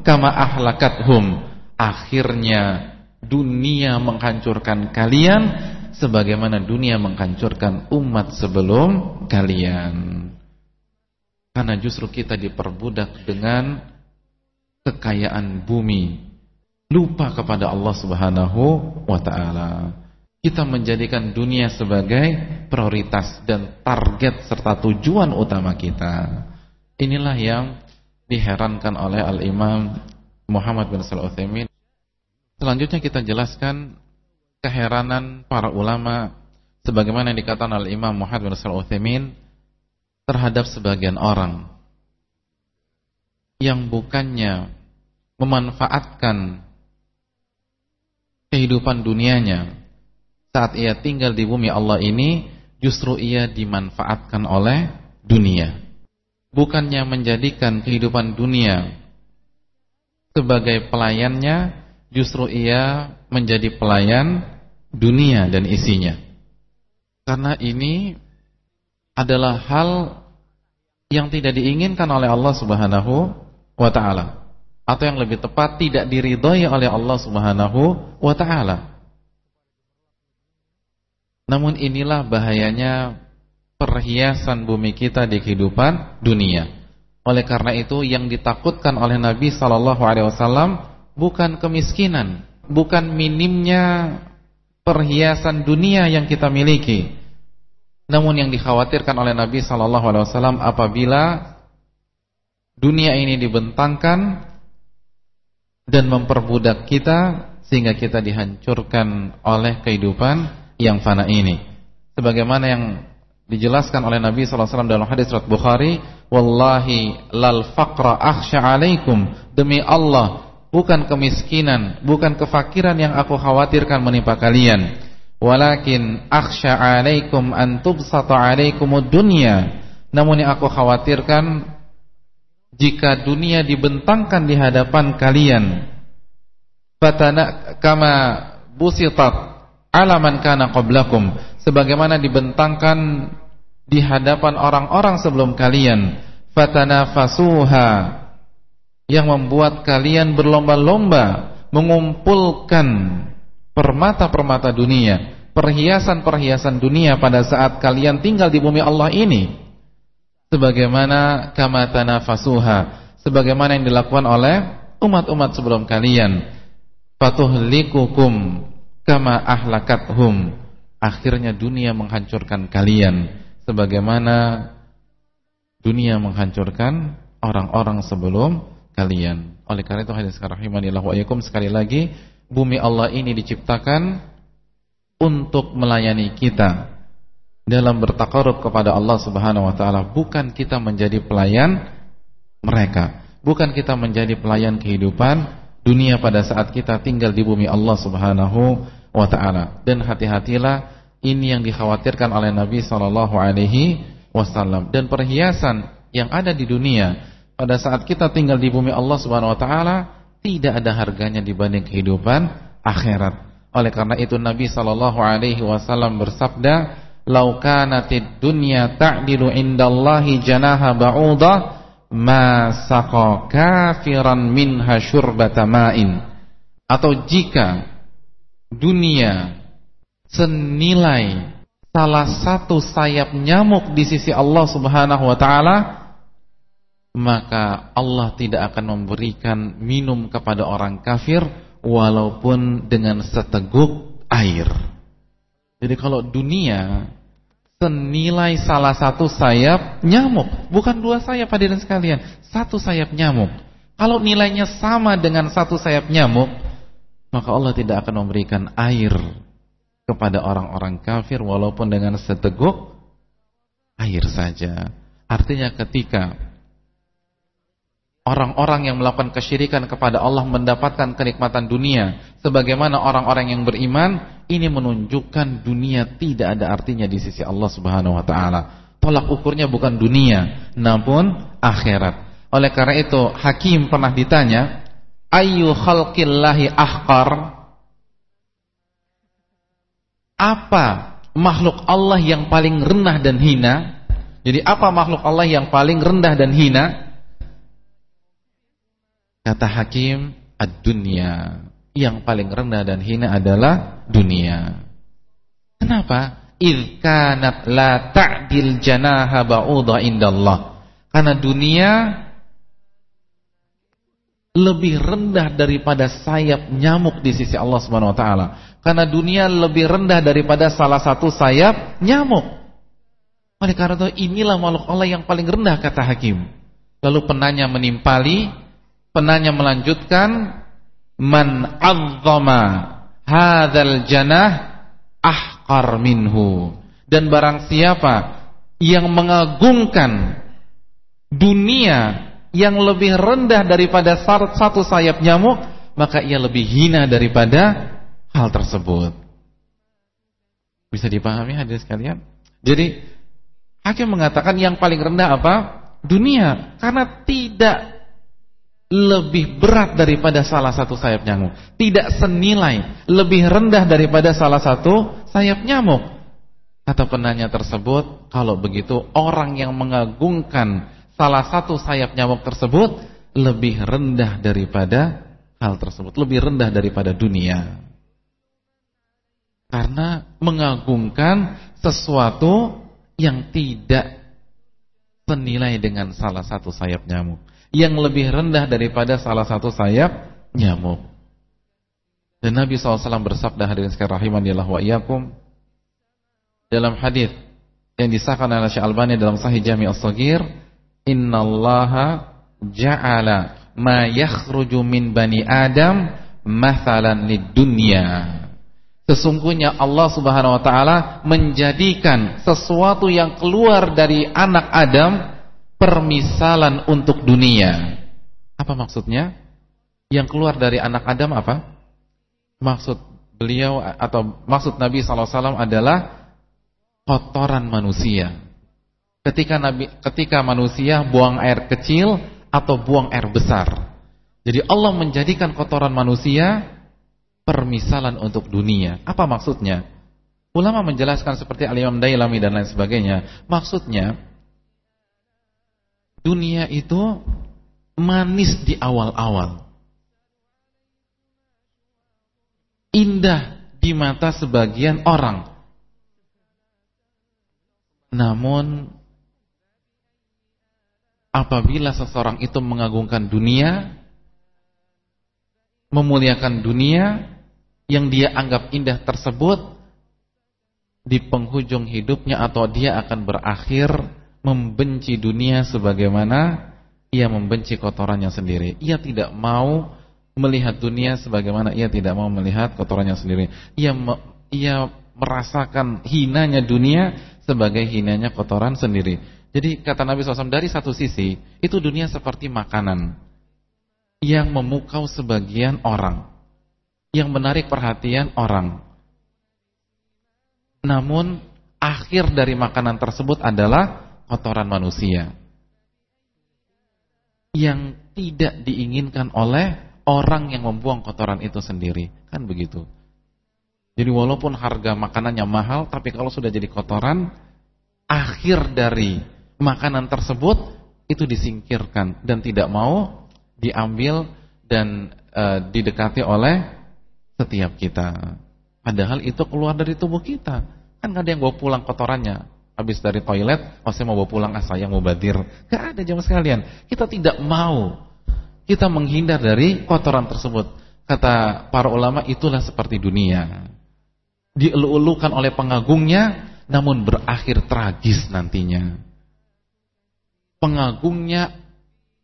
kama ahlakathum. Akhirnya dunia menghancurkan kalian sebagaimana dunia menghancurkan umat sebelum kalian. Karena justru kita diperbudak dengan kekayaan bumi lupa kepada Allah Subhanahu wa taala. Kita menjadikan dunia sebagai prioritas dan target serta tujuan utama kita. Inilah yang diherankan oleh Al-Imam Muhammad bin Shalih Utsaimin. Selanjutnya kita jelaskan keheranan para ulama sebagaimana yang dikatakan Al-Imam Muhammad bin Shalih Utsaimin terhadap sebagian orang yang bukannya memanfaatkan kehidupan dunianya saat ia tinggal di bumi Allah ini justru ia dimanfaatkan oleh dunia. Bukannya menjadikan kehidupan dunia sebagai pelayannya justru ia menjadi pelayan dunia dan isinya. Karena ini adalah hal yang tidak diinginkan oleh Allah Subhanahu wa taala atau yang lebih tepat tidak diridhoi oleh Allah Subhanahu wa taala. Namun inilah bahayanya perhiasan bumi kita di kehidupan dunia. Oleh karena itu yang ditakutkan oleh Nabi sallallahu alaihi wasallam bukan kemiskinan, bukan minimnya perhiasan dunia yang kita miliki. Namun yang dikhawatirkan oleh Nabi sallallahu alaihi wasallam apabila dunia ini dibentangkan dan memperbudak kita sehingga kita dihancurkan oleh kehidupan yang fana ini. Sebagaimana yang dijelaskan oleh Nabi SAW dalam hadis surat Bukhari, Wallahi lal faqra akhsha alaikum demi Allah bukan kemiskinan, bukan kefakiran yang aku khawatirkan menimpa kalian. Walakin akhsha alaikum an tubsata alaikumud. Namun yang aku khawatirkan jika dunia dibentangkan di hadapan kalian fatana kama busitat alaman kana qablakum sebagaimana dibentangkan di hadapan orang-orang sebelum kalian fatanafasuha yang membuat kalian berlomba-lomba mengumpulkan permata-permata dunia perhiasan-perhiasan dunia pada saat kalian tinggal di bumi Allah ini sebagaimana kama tanafasuha sebagaimana yang dilakukan oleh umat-umat sebelum kalian. Fatuhlikukum kama ahlakathum. Akhirnya dunia menghancurkan kalian sebagaimana dunia menghancurkan orang-orang sebelum kalian. Oleh karena itu hadis rahimanillah wa iyyakum sekali lagi bumi Allah ini diciptakan untuk melayani kita dalam bertakarub kepada Allah Subhanahu wa taala bukan kita menjadi pelayan mereka, bukan kita menjadi pelayan kehidupan dunia pada saat kita tinggal di bumi Allah Subhanahu wa taala. Dan hati-hatilah ini yang dikhawatirkan oleh Nabi sallallahu alaihi wasallam dan perhiasan yang ada di dunia pada saat kita tinggal di bumi Allah Subhanahu wa taala tidak ada harganya dibanding kehidupan akhirat. Oleh karena itu Nabi sallallahu alaihi wasallam bersabda "Lau kanatid dunya ta'dilu indallahi janaha ma saqa kafiran minha syurbata ma'in." Atau jika dunia senilai salah satu sayap nyamuk di sisi Allah Subhanahu wa taala, maka Allah tidak akan memberikan minum kepada orang kafir walaupun dengan seteguk air. Jadi kalau dunia senilai salah satu sayap nyamuk, bukan dua sayap hadirin sekalian, satu sayap nyamuk. Kalau nilainya sama dengan satu sayap nyamuk, maka Allah tidak akan memberikan air kepada orang-orang kafir walaupun dengan seteguk air saja. Artinya ketika orang-orang yang melakukan kesyirikan kepada Allah mendapatkan kenikmatan dunia sebagaimana orang-orang yang beriman, ini menunjukkan dunia tidak ada artinya di sisi Allah Subhanahu wa taala. Tolak ukurnya bukan dunia, namun akhirat. Oleh karena itu, Hakim pernah ditanya, "Ayyu khalqillahi ahqar?" apa makhluk Allah yang paling rendah dan hina? Jadi apa makhluk Allah yang paling rendah dan hina? Kata Hakim, ad-dunya. Yang paling rendah dan hina adalah dunia. Kenapa? Idh la ta'dil janaha ba'udha indallah. Karena dunia lebih rendah daripada sayap nyamuk di sisi Allah Subhanahu wa taala. Karena dunia lebih rendah daripada salah satu sayap nyamuk. Oleh karena itu inilah makhluk Allah yang paling rendah kata hakim. Lalu penanya menimpali, penanya melanjutkan man 'azzama hadzal janah ahqar minhu. Dan barang siapa yang mengagungkan dunia yang lebih rendah daripada satu sayap nyamuk, maka ia lebih hina daripada hal tersebut. Bisa dipahami hadir sekalian? Jadi hakim mengatakan yang paling rendah apa? Dunia, karena tidak lebih berat daripada salah satu sayap nyamuk, tidak senilai, lebih rendah daripada salah satu sayap nyamuk. Kata penanya tersebut, kalau begitu orang yang mengagungkan salah satu sayap nyamuk tersebut lebih rendah daripada hal tersebut, lebih rendah daripada dunia. Karena mengagungkan sesuatu yang tidak senilai dengan salah satu sayap nyamuk, yang lebih rendah daripada salah satu sayap nyamuk. Dan Nabi SAW bersabda hadirin sekalian rahimanillah wa iyyakum dalam hadis yang disahkan oleh Syekh Albani dalam Sahih Jami' As-Saghir innallaha ja'ala ma yakhruju min bani adam mathalan lid-dunya Sesungguhnya Allah Subhanahu wa taala menjadikan sesuatu yang keluar dari anak Adam permisalan untuk dunia. Apa maksudnya? Yang keluar dari anak Adam apa? Maksud beliau atau maksud Nabi SAW adalah kotoran manusia. Ketika Nabi ketika manusia buang air kecil atau buang air besar. Jadi Allah menjadikan kotoran manusia permisalan untuk dunia. Apa maksudnya? Ulama menjelaskan seperti Al-Imam Dailami dan lain sebagainya. Maksudnya dunia itu manis di awal-awal. Indah di mata sebagian orang. Namun apabila seseorang itu mengagungkan dunia, memuliakan dunia yang dia anggap indah tersebut di penghujung hidupnya atau dia akan berakhir membenci dunia sebagaimana ia membenci kotorannya sendiri. Ia tidak mau melihat dunia sebagaimana ia tidak mau melihat kotorannya sendiri. Ia me, ia merasakan hinanya dunia sebagai hinanya kotoran sendiri. Jadi kata Nabi SAW dari satu sisi itu dunia seperti makanan yang memukau sebagian orang, yang menarik perhatian orang. Namun akhir dari makanan tersebut adalah kotoran manusia yang tidak diinginkan oleh orang yang membuang kotoran itu sendiri. Kan begitu. Jadi walaupun harga makanannya mahal, tapi kalau sudah jadi kotoran, akhir dari makanan tersebut itu disingkirkan dan tidak mau diambil dan e, didekati oleh setiap kita. Padahal itu keluar dari tubuh kita. Kan gak ada yang bawa pulang kotorannya. Habis dari toilet, oh saya mau bawa pulang, ah saya mau badir. Gak ada jamaah sekalian. Kita tidak mau. Kita menghindar dari kotoran tersebut. Kata para ulama itulah seperti dunia. Dielu-elukan oleh pengagungnya, namun berakhir tragis nantinya pengagungnya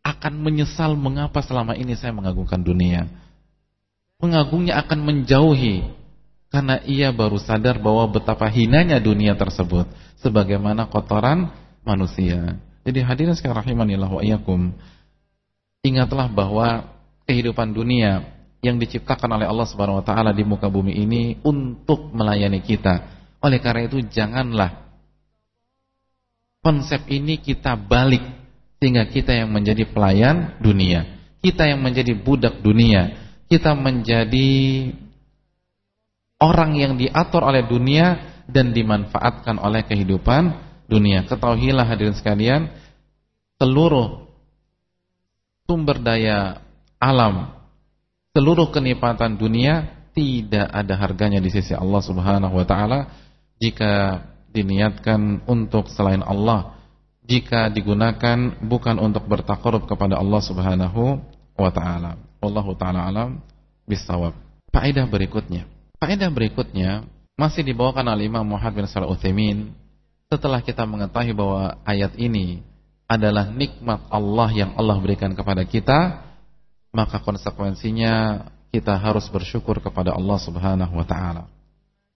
akan menyesal mengapa selama ini saya mengagungkan dunia. pengagungnya akan menjauhi karena ia baru sadar bahwa betapa hinanya dunia tersebut sebagaimana kotoran manusia. Jadi hadirin sekalian rahimanillah wa iyyakum. Ingatlah bahwa kehidupan dunia yang diciptakan oleh Allah Subhanahu wa taala di muka bumi ini untuk melayani kita. Oleh karena itu janganlah konsep ini kita balik sehingga kita yang menjadi pelayan dunia, kita yang menjadi budak dunia, kita menjadi orang yang diatur oleh dunia dan dimanfaatkan oleh kehidupan dunia. Ketahuilah hadirin sekalian, seluruh sumber daya alam, seluruh kenikmatan dunia tidak ada harganya di sisi Allah Subhanahu wa taala jika diniatkan untuk selain Allah jika digunakan bukan untuk bertakarub kepada Allah Subhanahu wa taala. Wallahu taala alam bisawab. Faedah berikutnya. Faedah berikutnya masih dibawakan oleh Imam Muhammad bin Shalih Utsaimin setelah kita mengetahui bahwa ayat ini adalah nikmat Allah yang Allah berikan kepada kita, maka konsekuensinya kita harus bersyukur kepada Allah Subhanahu wa taala.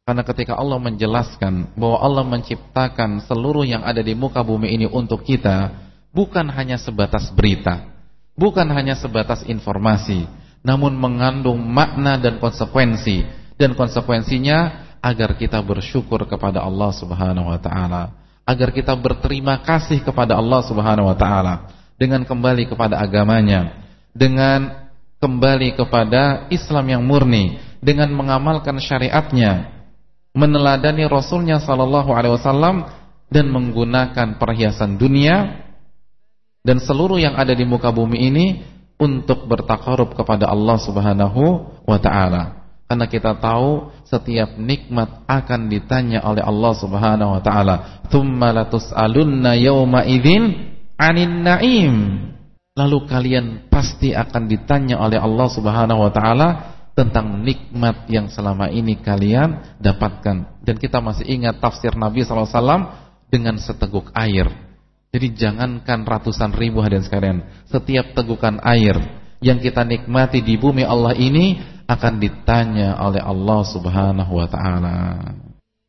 Karena ketika Allah menjelaskan bahwa Allah menciptakan seluruh yang ada di muka bumi ini untuk kita, bukan hanya sebatas berita, bukan hanya sebatas informasi, namun mengandung makna dan konsekuensi. Dan konsekuensinya agar kita bersyukur kepada Allah Subhanahu wa taala, agar kita berterima kasih kepada Allah Subhanahu wa taala dengan kembali kepada agamanya, dengan kembali kepada Islam yang murni, dengan mengamalkan syariatnya meneladani Rasulnya Sallallahu Alaihi Wasallam dan menggunakan perhiasan dunia dan seluruh yang ada di muka bumi ini untuk bertakarub kepada Allah Subhanahu wa taala. Karena kita tahu setiap nikmat akan ditanya oleh Allah Subhanahu wa taala. "Tsumma latus'alunna yauma idzin 'anin na'im." Lalu kalian pasti akan ditanya oleh Allah Subhanahu wa taala tentang nikmat yang selama ini kalian dapatkan. Dan kita masih ingat tafsir Nabi SAW dengan seteguk air. Jadi jangankan ratusan ribu hadirin sekalian, setiap tegukan air yang kita nikmati di bumi Allah ini akan ditanya oleh Allah Subhanahu wa taala.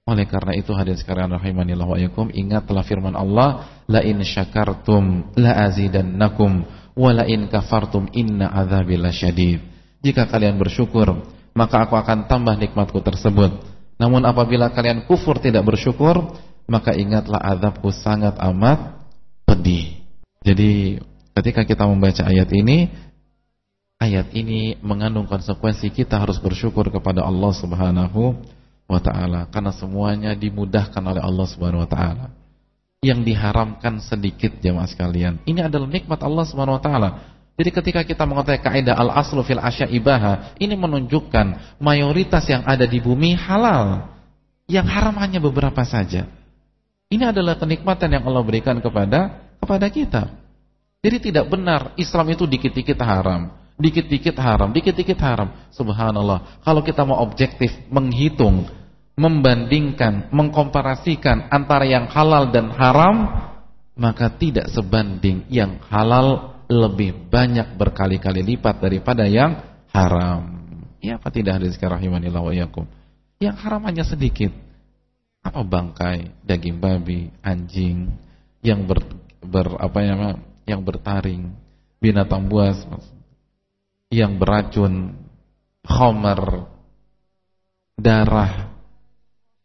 Oleh karena itu hadirin sekalian rahimanillah wa yakum, ingatlah firman Allah, la in syakartum la azidannakum wa la in kafartum inna adzabi lasyadid. Jika kalian bersyukur, maka aku akan tambah nikmatku tersebut. Namun apabila kalian kufur tidak bersyukur, maka ingatlah azabku sangat amat pedih. Jadi ketika kita membaca ayat ini, ayat ini mengandung konsekuensi kita harus bersyukur kepada Allah Subhanahu wa taala karena semuanya dimudahkan oleh Allah Subhanahu wa taala. Yang diharamkan sedikit jemaah sekalian. Ini adalah nikmat Allah Subhanahu wa taala. Jadi ketika kita mengetahui kaidah al-aslu fil ibaha, ini menunjukkan mayoritas yang ada di bumi halal. Yang haram hanya beberapa saja. Ini adalah kenikmatan yang Allah berikan kepada kepada kita. Jadi tidak benar Islam itu dikit-dikit haram, dikit-dikit haram, dikit-dikit haram. Subhanallah. Kalau kita mau objektif menghitung, membandingkan, mengkomparasikan antara yang halal dan haram, maka tidak sebanding yang halal lebih banyak berkali-kali lipat daripada yang haram. Ya apa tidak hadis rahimanillah wa yakum. Yang haram hanya sedikit. Apa bangkai, daging babi, anjing yang ber, ber apa ya, yang bertaring, binatang buas yang beracun, khamar, darah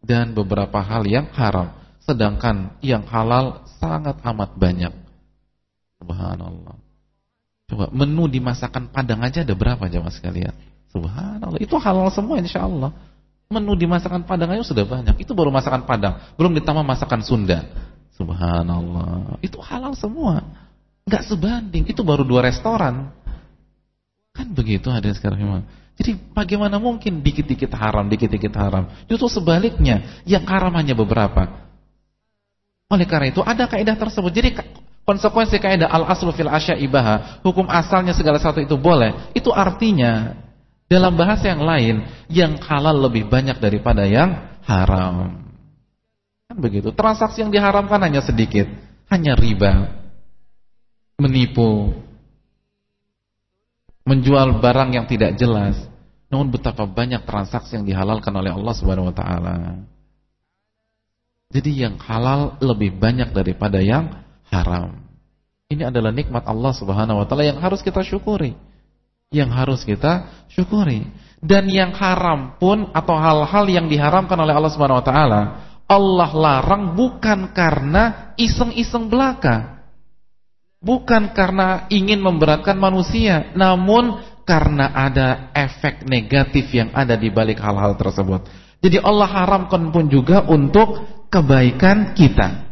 dan beberapa hal yang haram. Sedangkan yang halal sangat amat banyak. Subhanallah. Coba menu di masakan Padang aja ada berapa jamaah sekalian? Subhanallah, itu halal semua insya Allah. Menu di masakan Padang aja sudah banyak. Itu baru masakan Padang, belum ditambah masakan Sunda. Subhanallah, itu halal semua. Enggak sebanding, itu baru dua restoran. Kan begitu ada sekarang memang. Jadi bagaimana mungkin dikit-dikit haram, dikit-dikit haram. Justru sebaliknya, yang haram hanya beberapa. Oleh karena itu ada kaidah tersebut. Jadi Konsekuensi kaidah al-aslu fil ibaha, hukum asalnya segala sesuatu itu boleh. Itu artinya dalam bahasa yang lain, yang halal lebih banyak daripada yang haram. Kan begitu. Transaksi yang diharamkan hanya sedikit, hanya riba, menipu, menjual barang yang tidak jelas. Namun betapa banyak transaksi yang dihalalkan oleh Allah Subhanahu wa taala. Jadi yang halal lebih banyak daripada yang haram. Ini adalah nikmat Allah Subhanahu wa taala yang harus kita syukuri. Yang harus kita syukuri. Dan yang haram pun atau hal-hal yang diharamkan oleh Allah Subhanahu wa taala, Allah larang bukan karena iseng-iseng belaka. Bukan karena ingin memberatkan manusia, namun karena ada efek negatif yang ada di balik hal-hal tersebut. Jadi Allah haramkan pun juga untuk kebaikan kita.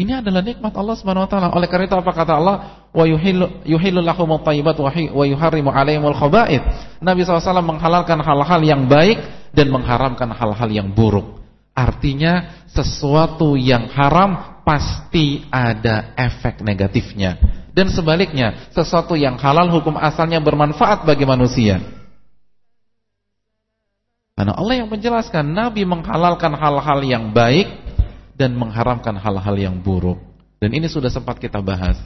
Ini adalah nikmat Allah Subhanahu wa taala. Oleh karena itu apa kata Allah? Wa yuhillu lahumut thayyibat wa yuharrimu 'alaihimul khaba'ith. Nabi SAW menghalalkan hal-hal yang baik dan mengharamkan hal-hal yang buruk. Artinya sesuatu yang haram pasti ada efek negatifnya. Dan sebaliknya, sesuatu yang halal hukum asalnya bermanfaat bagi manusia. Karena Allah yang menjelaskan, Nabi menghalalkan hal-hal yang baik dan mengharamkan hal-hal yang buruk. Dan ini sudah sempat kita bahas.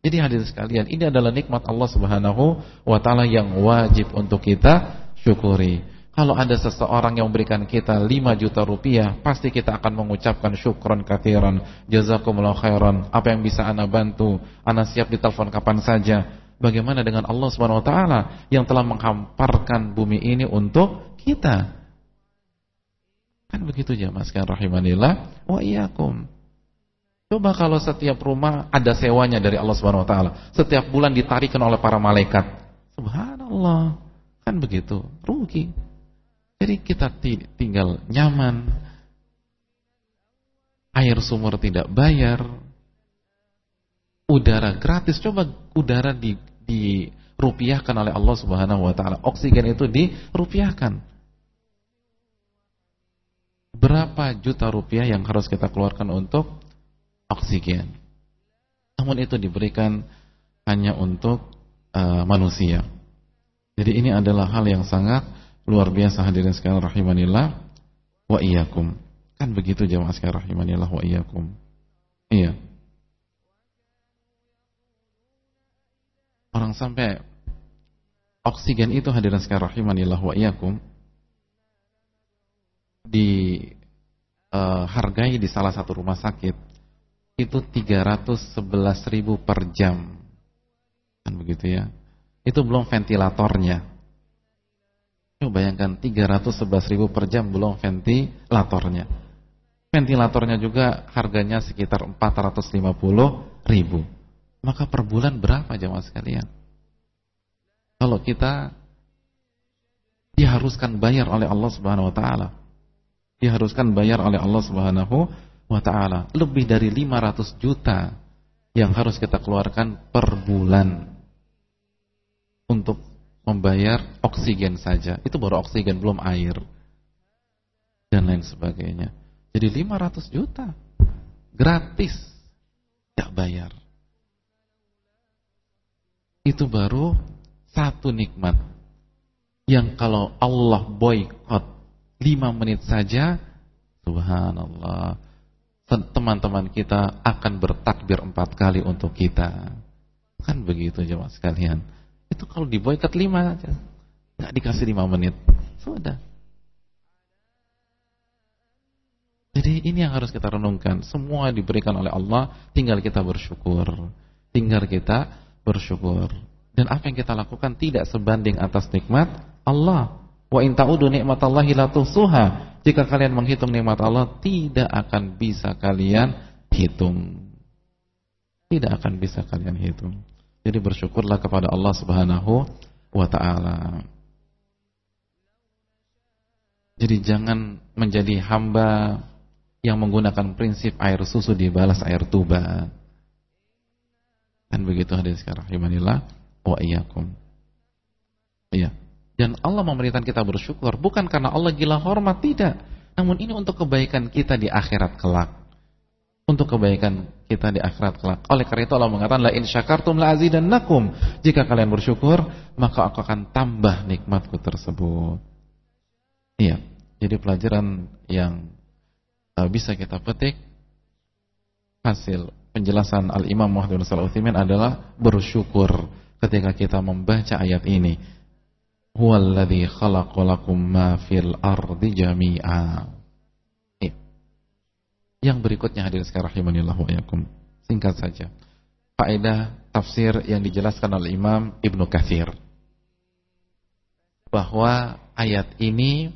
Jadi hadirin sekalian, ini adalah nikmat Allah Subhanahu wa taala yang wajib untuk kita syukuri. Kalau ada seseorang yang memberikan kita 5 juta rupiah, pasti kita akan mengucapkan syukron kathiran, jazakumullah khairan, apa yang bisa Anda bantu, Anda siap ditelepon kapan saja. Bagaimana dengan Allah Subhanahu wa taala yang telah menghamparkan bumi ini untuk kita? Kan begitu ya Mas kan rahimanillah wa iyyakum. Coba kalau setiap rumah ada sewanya dari Allah Subhanahu wa taala, setiap bulan ditarikan oleh para malaikat. Subhanallah. Kan begitu, rugi. Jadi kita tinggal nyaman, air sumur tidak bayar, udara gratis. Coba udara di, dirupiahkan oleh Allah Subhanahu Wa Taala, oksigen itu dirupiahkan. Berapa juta rupiah yang harus kita keluarkan untuk oksigen? Namun itu diberikan hanya untuk uh, manusia. Jadi ini adalah hal yang sangat Luar biasa hadirin sekalian rahimanillah wa iyyakum. Kan begitu jemaah sekalian rahimanillah wa iyyakum. Iya. Orang sampai oksigen itu hadirin sekalian rahimanillah wa iyyakum dihargai uh, di salah satu rumah sakit itu 311 ribu per jam kan begitu ya itu belum ventilatornya Bayangkan 311 ribu per jam belum ventilatornya. Ventilatornya juga harganya sekitar 450 ribu. Maka per bulan berapa jamaah sekalian? Kalau kita diharuskan bayar oleh Allah Subhanahu wa taala. Diharuskan bayar oleh Allah Subhanahu wa taala lebih dari 500 juta yang harus kita keluarkan per bulan untuk membayar oksigen saja. Itu baru oksigen, belum air. Dan lain sebagainya. Jadi 500 juta. Gratis. Tidak bayar. Itu baru satu nikmat. Yang kalau Allah boykot 5 menit saja, subhanallah, teman-teman kita akan bertakbir empat kali untuk kita. Kan begitu jemaah sekalian. Itu kalau diboykot lima aja. Nggak dikasih lima menit. Sudah. Jadi ini yang harus kita renungkan. Semua diberikan oleh Allah, tinggal kita bersyukur. Tinggal kita bersyukur. Dan apa yang kita lakukan tidak sebanding atas nikmat Allah. Wa in ta'udu nikmatallahi la tuhsuha. Jika kalian menghitung nikmat Allah, tidak akan bisa kalian hitung. Tidak akan bisa kalian hitung. Jadi bersyukurlah kepada Allah Subhanahu wa taala. Jadi jangan menjadi hamba yang menggunakan prinsip air susu dibalas air tuba. Kan begitu hadis sekarang. Imanillah wa iyyakum. Iya. Dan Allah memerintahkan kita bersyukur bukan karena Allah gila hormat tidak, namun ini untuk kebaikan kita di akhirat kelak untuk kebaikan kita di akhirat kelak. Oleh karena itu Allah mengatakan la in syakartum la azidannakum. Jika kalian bersyukur, maka aku akan tambah nikmatku tersebut. Iya. Jadi pelajaran yang uh, bisa kita petik hasil penjelasan Al-Imam Muhammad bin Shalih adalah bersyukur ketika kita membaca ayat ini. Huwallazi khalaqalakum ma fil ardi jami'a. Yang berikutnya hadirin sekalian rahimanillah wa yakum. Singkat saja. Faedah tafsir yang dijelaskan oleh Imam Ibnu Katsir bahwa ayat ini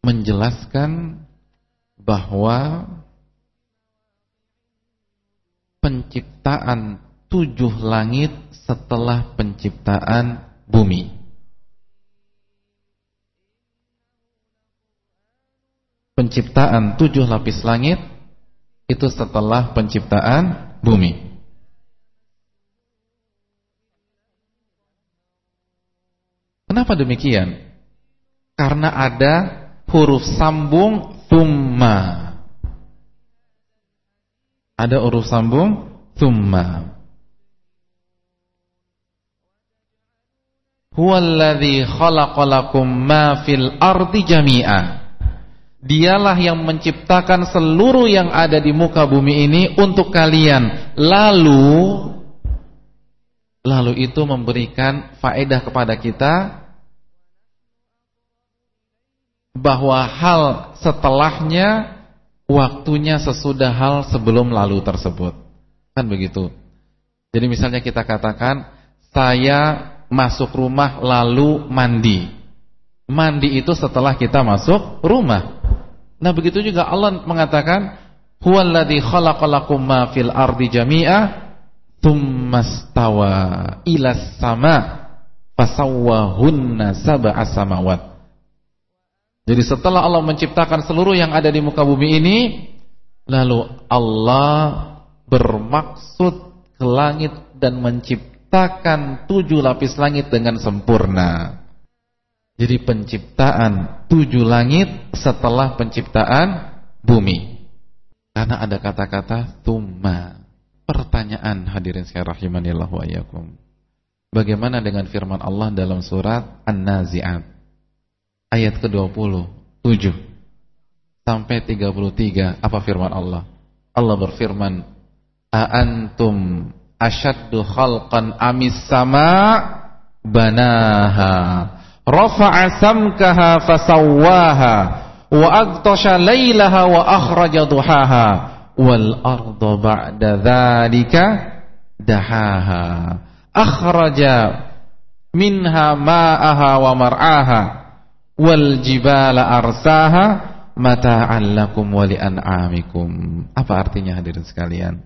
menjelaskan bahwa penciptaan tujuh langit setelah penciptaan bumi. Penciptaan tujuh lapis langit itu setelah penciptaan bumi. Kenapa demikian? Karena ada huruf sambung thumma. Ada huruf sambung thumma. Huwallazi khalaqalakum ma fil ardi jami'a. Dialah yang menciptakan seluruh yang ada di muka bumi ini untuk kalian. Lalu lalu itu memberikan faedah kepada kita bahwa hal setelahnya waktunya sesudah hal sebelum lalu tersebut. Kan begitu. Jadi misalnya kita katakan saya masuk rumah lalu mandi. Mandi itu setelah kita masuk rumah. Nah, begitu juga Allah mengatakan huwallazi khalaqalakum ma fil ardi jami'a tsummastawa ilas sama fasawwahunna sab'a samawat. Jadi setelah Allah menciptakan seluruh yang ada di muka bumi ini, lalu Allah bermaksud ke langit dan menciptakan tujuh lapis langit dengan sempurna. Jadi penciptaan tujuh langit setelah penciptaan bumi. Karena ada kata-kata tumma. Pertanyaan hadirin sekalian rahimanillah wa iyyakum. Bagaimana dengan firman Allah dalam surat An-Nazi'at? ayat ke-27 sampai 33 apa firman Allah? Allah berfirman, "A antum asyaddu khalqan amis sama banaha rafa'a samkaha fasawwaha wa aghtasha laylaha wa akhraja duhaha wal arda ba'da dhalika dahaha akhraja minha ma'aha wa mar'aha wal jibala arsaha mata'an lakum wa li'an'amikum. Apa artinya hadirin sekalian?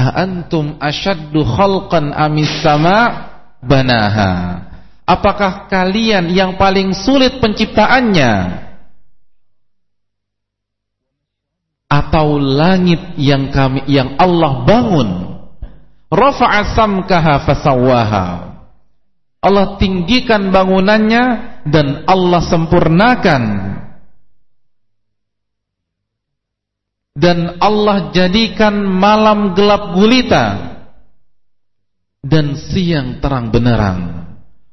Antum asyaddu khalqan amis sama banaha. Apakah kalian yang paling sulit penciptaannya? Atau langit yang kami yang Allah bangun? Rafa'a samkaha fasawwaha. Allah tinggikan bangunannya dan Allah sempurnakan dan Allah jadikan malam gelap gulita dan siang terang benderang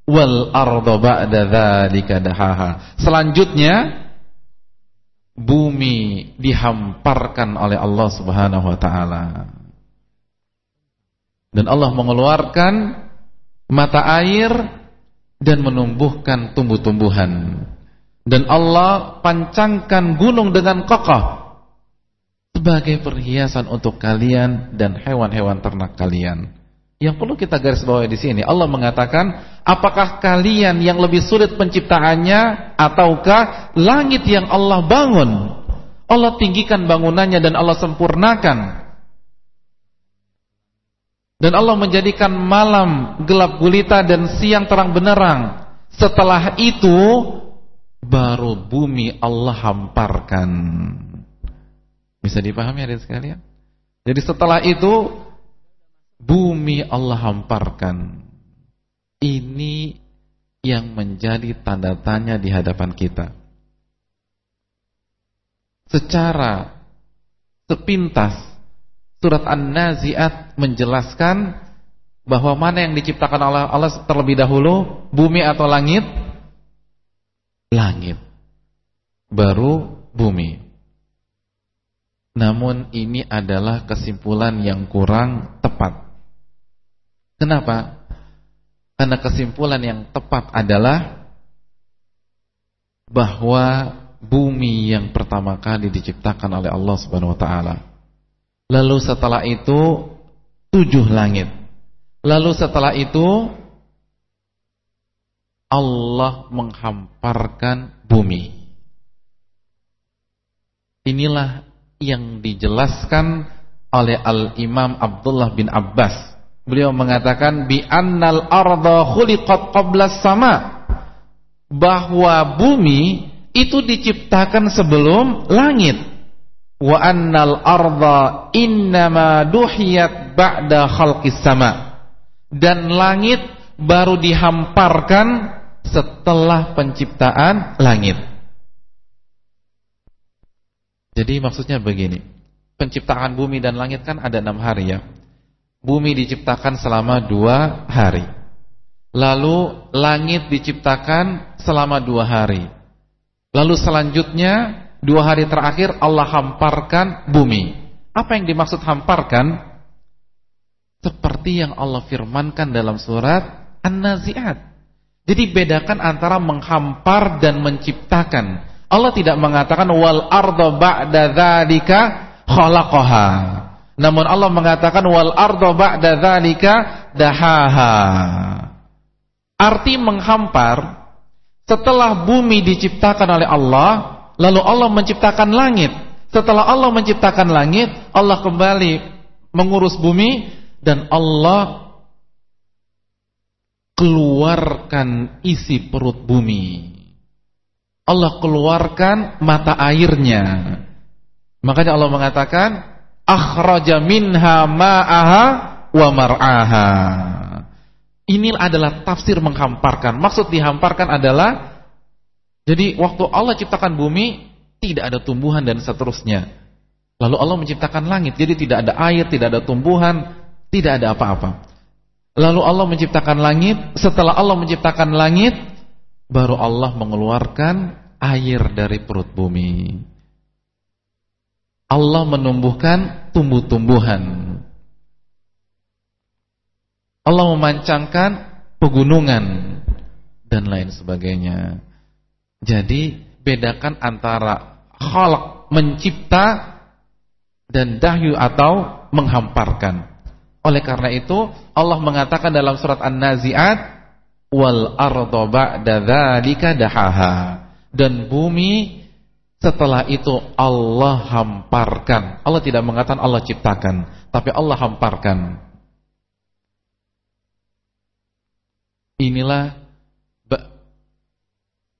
wal arda ba'da dzalika dahaha selanjutnya bumi dihamparkan oleh Allah Subhanahu wa taala dan Allah mengeluarkan mata air dan menumbuhkan tumbuh-tumbuhan. Dan Allah pancangkan gunung dengan kokoh sebagai perhiasan untuk kalian dan hewan-hewan ternak kalian. Yang perlu kita garis bawahi di sini, Allah mengatakan, apakah kalian yang lebih sulit penciptaannya ataukah langit yang Allah bangun? Allah tinggikan bangunannya dan Allah sempurnakan dan Allah menjadikan malam gelap gulita dan siang terang benerang. Setelah itu baru bumi Allah hamparkan. Bisa dipahami ada sekalian? Jadi setelah itu bumi Allah hamparkan. Ini yang menjadi tanda tanya di hadapan kita. Secara sepintas Surat An-Nazi'at menjelaskan bahwa mana yang diciptakan oleh Allah terlebih dahulu, bumi atau langit? Langit. Baru bumi. Namun ini adalah kesimpulan yang kurang tepat. Kenapa? Karena kesimpulan yang tepat adalah bahwa bumi yang pertama kali diciptakan oleh Allah Subhanahu wa taala. Lalu setelah itu tujuh langit. Lalu setelah itu Allah menghamparkan bumi. Inilah yang dijelaskan oleh Al-Imam Abdullah bin Abbas Beliau mengatakan bi annal arda khuliqat qabla sama bahwa bumi itu diciptakan sebelum langit. Wa annal arda innama duhiyat ba'da khalqis sama. Dan langit baru dihamparkan setelah penciptaan langit. Jadi maksudnya begini, penciptaan bumi dan langit kan ada enam hari ya. Bumi diciptakan selama dua hari. Lalu langit diciptakan selama dua hari. Lalu selanjutnya Dua hari terakhir Allah hamparkan bumi. Apa yang dimaksud hamparkan? Seperti yang Allah firmankan dalam surat An-Nazi'at. Jadi bedakan antara menghampar dan menciptakan. Allah tidak mengatakan Wal ardo ba'da dhalika khalaqaha namun Allah mengatakan wal ardo ba'da dzalika dahaha. Arti menghampar setelah bumi diciptakan oleh Allah, lalu Allah menciptakan langit. Setelah Allah menciptakan langit, Allah kembali mengurus bumi dan Allah keluarkan isi perut bumi. Allah keluarkan mata airnya. Makanya Allah mengatakan akhraja minha ma'aha wa mar'aha. Ini adalah tafsir menghamparkan. Maksud dihamparkan adalah jadi waktu Allah ciptakan bumi tidak ada tumbuhan dan seterusnya. Lalu Allah menciptakan langit, jadi tidak ada air, tidak ada tumbuhan, tidak ada apa-apa. Lalu Allah menciptakan langit, setelah Allah menciptakan langit, baru Allah mengeluarkan air dari perut bumi. Allah menumbuhkan tumbuh-tumbuhan. Allah memancangkan pegunungan dan lain sebagainya. Jadi bedakan antara khalq mencipta dan dahyu atau menghamparkan. Oleh karena itu Allah mengatakan dalam surat An-Nazi'at wal arda ba'da dzalika dahaha dan bumi setelah itu Allah hamparkan. Allah tidak mengatakan Allah ciptakan, tapi Allah hamparkan. Inilah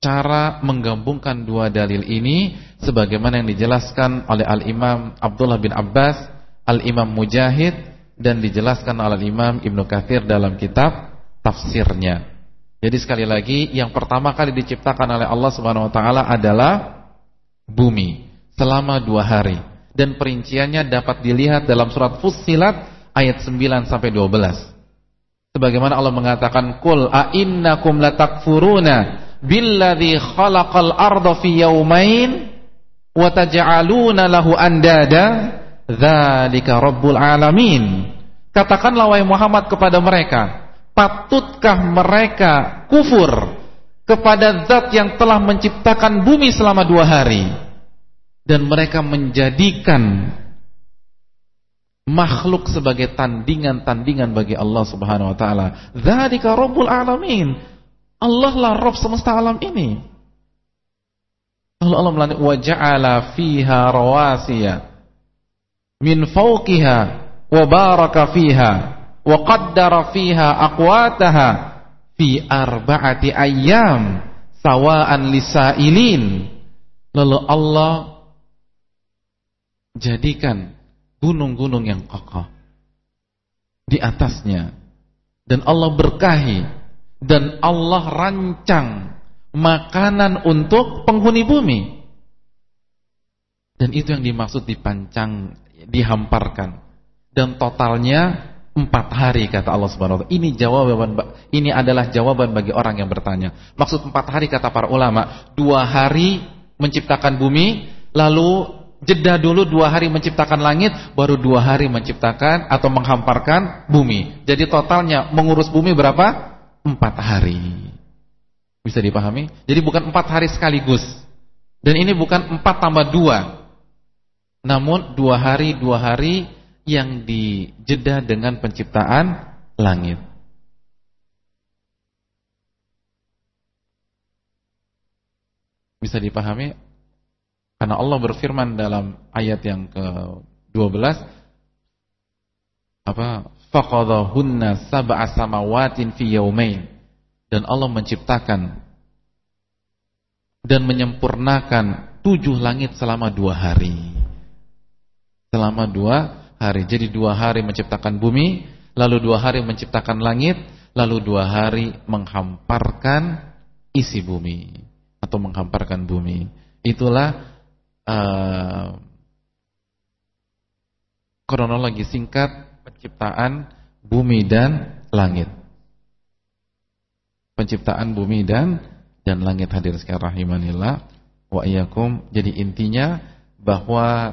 cara menggabungkan dua dalil ini sebagaimana yang dijelaskan oleh Al-Imam Abdullah bin Abbas, Al-Imam Mujahid dan dijelaskan oleh Al-Imam Ibnu Katsir dalam kitab tafsirnya. Jadi sekali lagi yang pertama kali diciptakan oleh Allah Subhanahu wa taala adalah bumi selama dua hari dan perinciannya dapat dilihat dalam surat Fussilat ayat 9 sampai 12. Sebagaimana Allah mengatakan, "Qul a innakum latakfuruna billadzi khalaqal arda fi yawmain wa taj'aluna lahu andada dzalika rabbul alamin." Katakanlah wahai Muhammad kepada mereka, patutkah mereka kufur kepada zat yang telah menciptakan bumi selama dua hari dan mereka menjadikan makhluk sebagai tandingan-tandingan bagi Allah Subhanahu wa taala. Dzalika rabbul alamin. Allah lah Rabb semesta alam ini. Allah Allah melantik wa ja'ala fiha rawasiya min fawqiha wa baraka fiha wa qaddara fiha aqwataha fi arba'ati ayyam sawa'an lisailin. Lalu Allah jadikan gunung-gunung yang kokoh di atasnya. Dan Allah berkahi. Dan Allah rancang makanan untuk penghuni bumi. Dan itu yang dimaksud dipancang dihamparkan. Dan totalnya empat hari kata Allah Subhanahu wa taala. Ini jawaban ini adalah jawaban bagi orang yang bertanya. Maksud empat hari kata para ulama, dua hari menciptakan bumi, lalu jeda dulu dua hari menciptakan langit, baru dua hari menciptakan atau menghamparkan bumi. Jadi totalnya mengurus bumi berapa? empat hari. Bisa dipahami? Jadi bukan empat hari sekaligus. Dan ini bukan empat tambah dua. Namun dua hari, dua hari yang dijeda dengan penciptaan langit. Bisa dipahami? Karena Allah berfirman dalam ayat yang ke-12 apa? Faqadahunna sab'a samawatin fi yawmain. Dan Allah menciptakan dan menyempurnakan tujuh langit selama dua hari. Selama dua hari. Jadi dua hari menciptakan bumi, lalu dua hari menciptakan langit, lalu dua hari menghamparkan isi bumi atau menghamparkan bumi. Itulah uh, kronologi singkat penciptaan bumi dan langit. Penciptaan bumi dan dan langit hadir sekarang rahimanillah wa iyyakum. Jadi intinya bahwa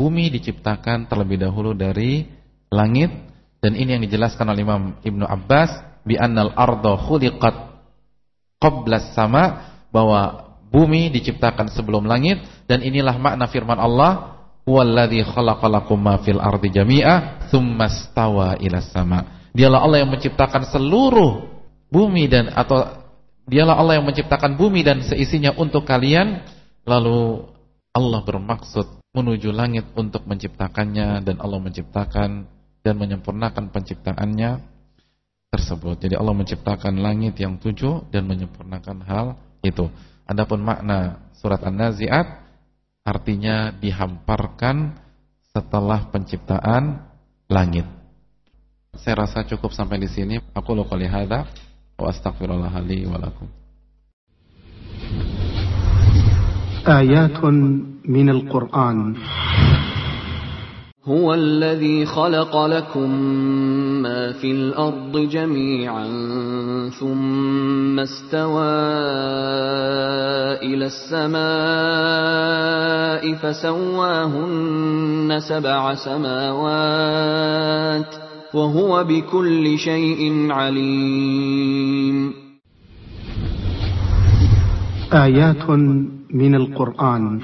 bumi diciptakan terlebih dahulu dari langit. Dan ini yang dijelaskan oleh Imam Ibnu Abbas bi annal arda khuliqat qabla sama bahwa bumi diciptakan sebelum langit. Dan inilah makna firman Allah huwallazi khalaqalakum ma fil ardi jami'a tsumma stawa ila sama dialah Allah yang menciptakan seluruh bumi dan atau dialah Allah yang menciptakan bumi dan seisinya untuk kalian. Lalu Allah bermaksud menuju langit untuk menciptakannya dan Allah menciptakan dan menyempurnakan penciptaannya tersebut. Jadi Allah menciptakan langit yang tujuh dan menyempurnakan hal itu. Adapun makna surat An-Nazi'at artinya dihamparkan setelah penciptaan langit. Saya rasa cukup sampai di sini. Aku lu qouli wa astaghfirullah li wa lakum. Ayatun minal Qur'an هو الذي خلق لكم ما في الأرض جميعا ثم استوى إلى السماء فسواهن سبع سماوات وهو بكل شيء عليم. آيات من القرآن.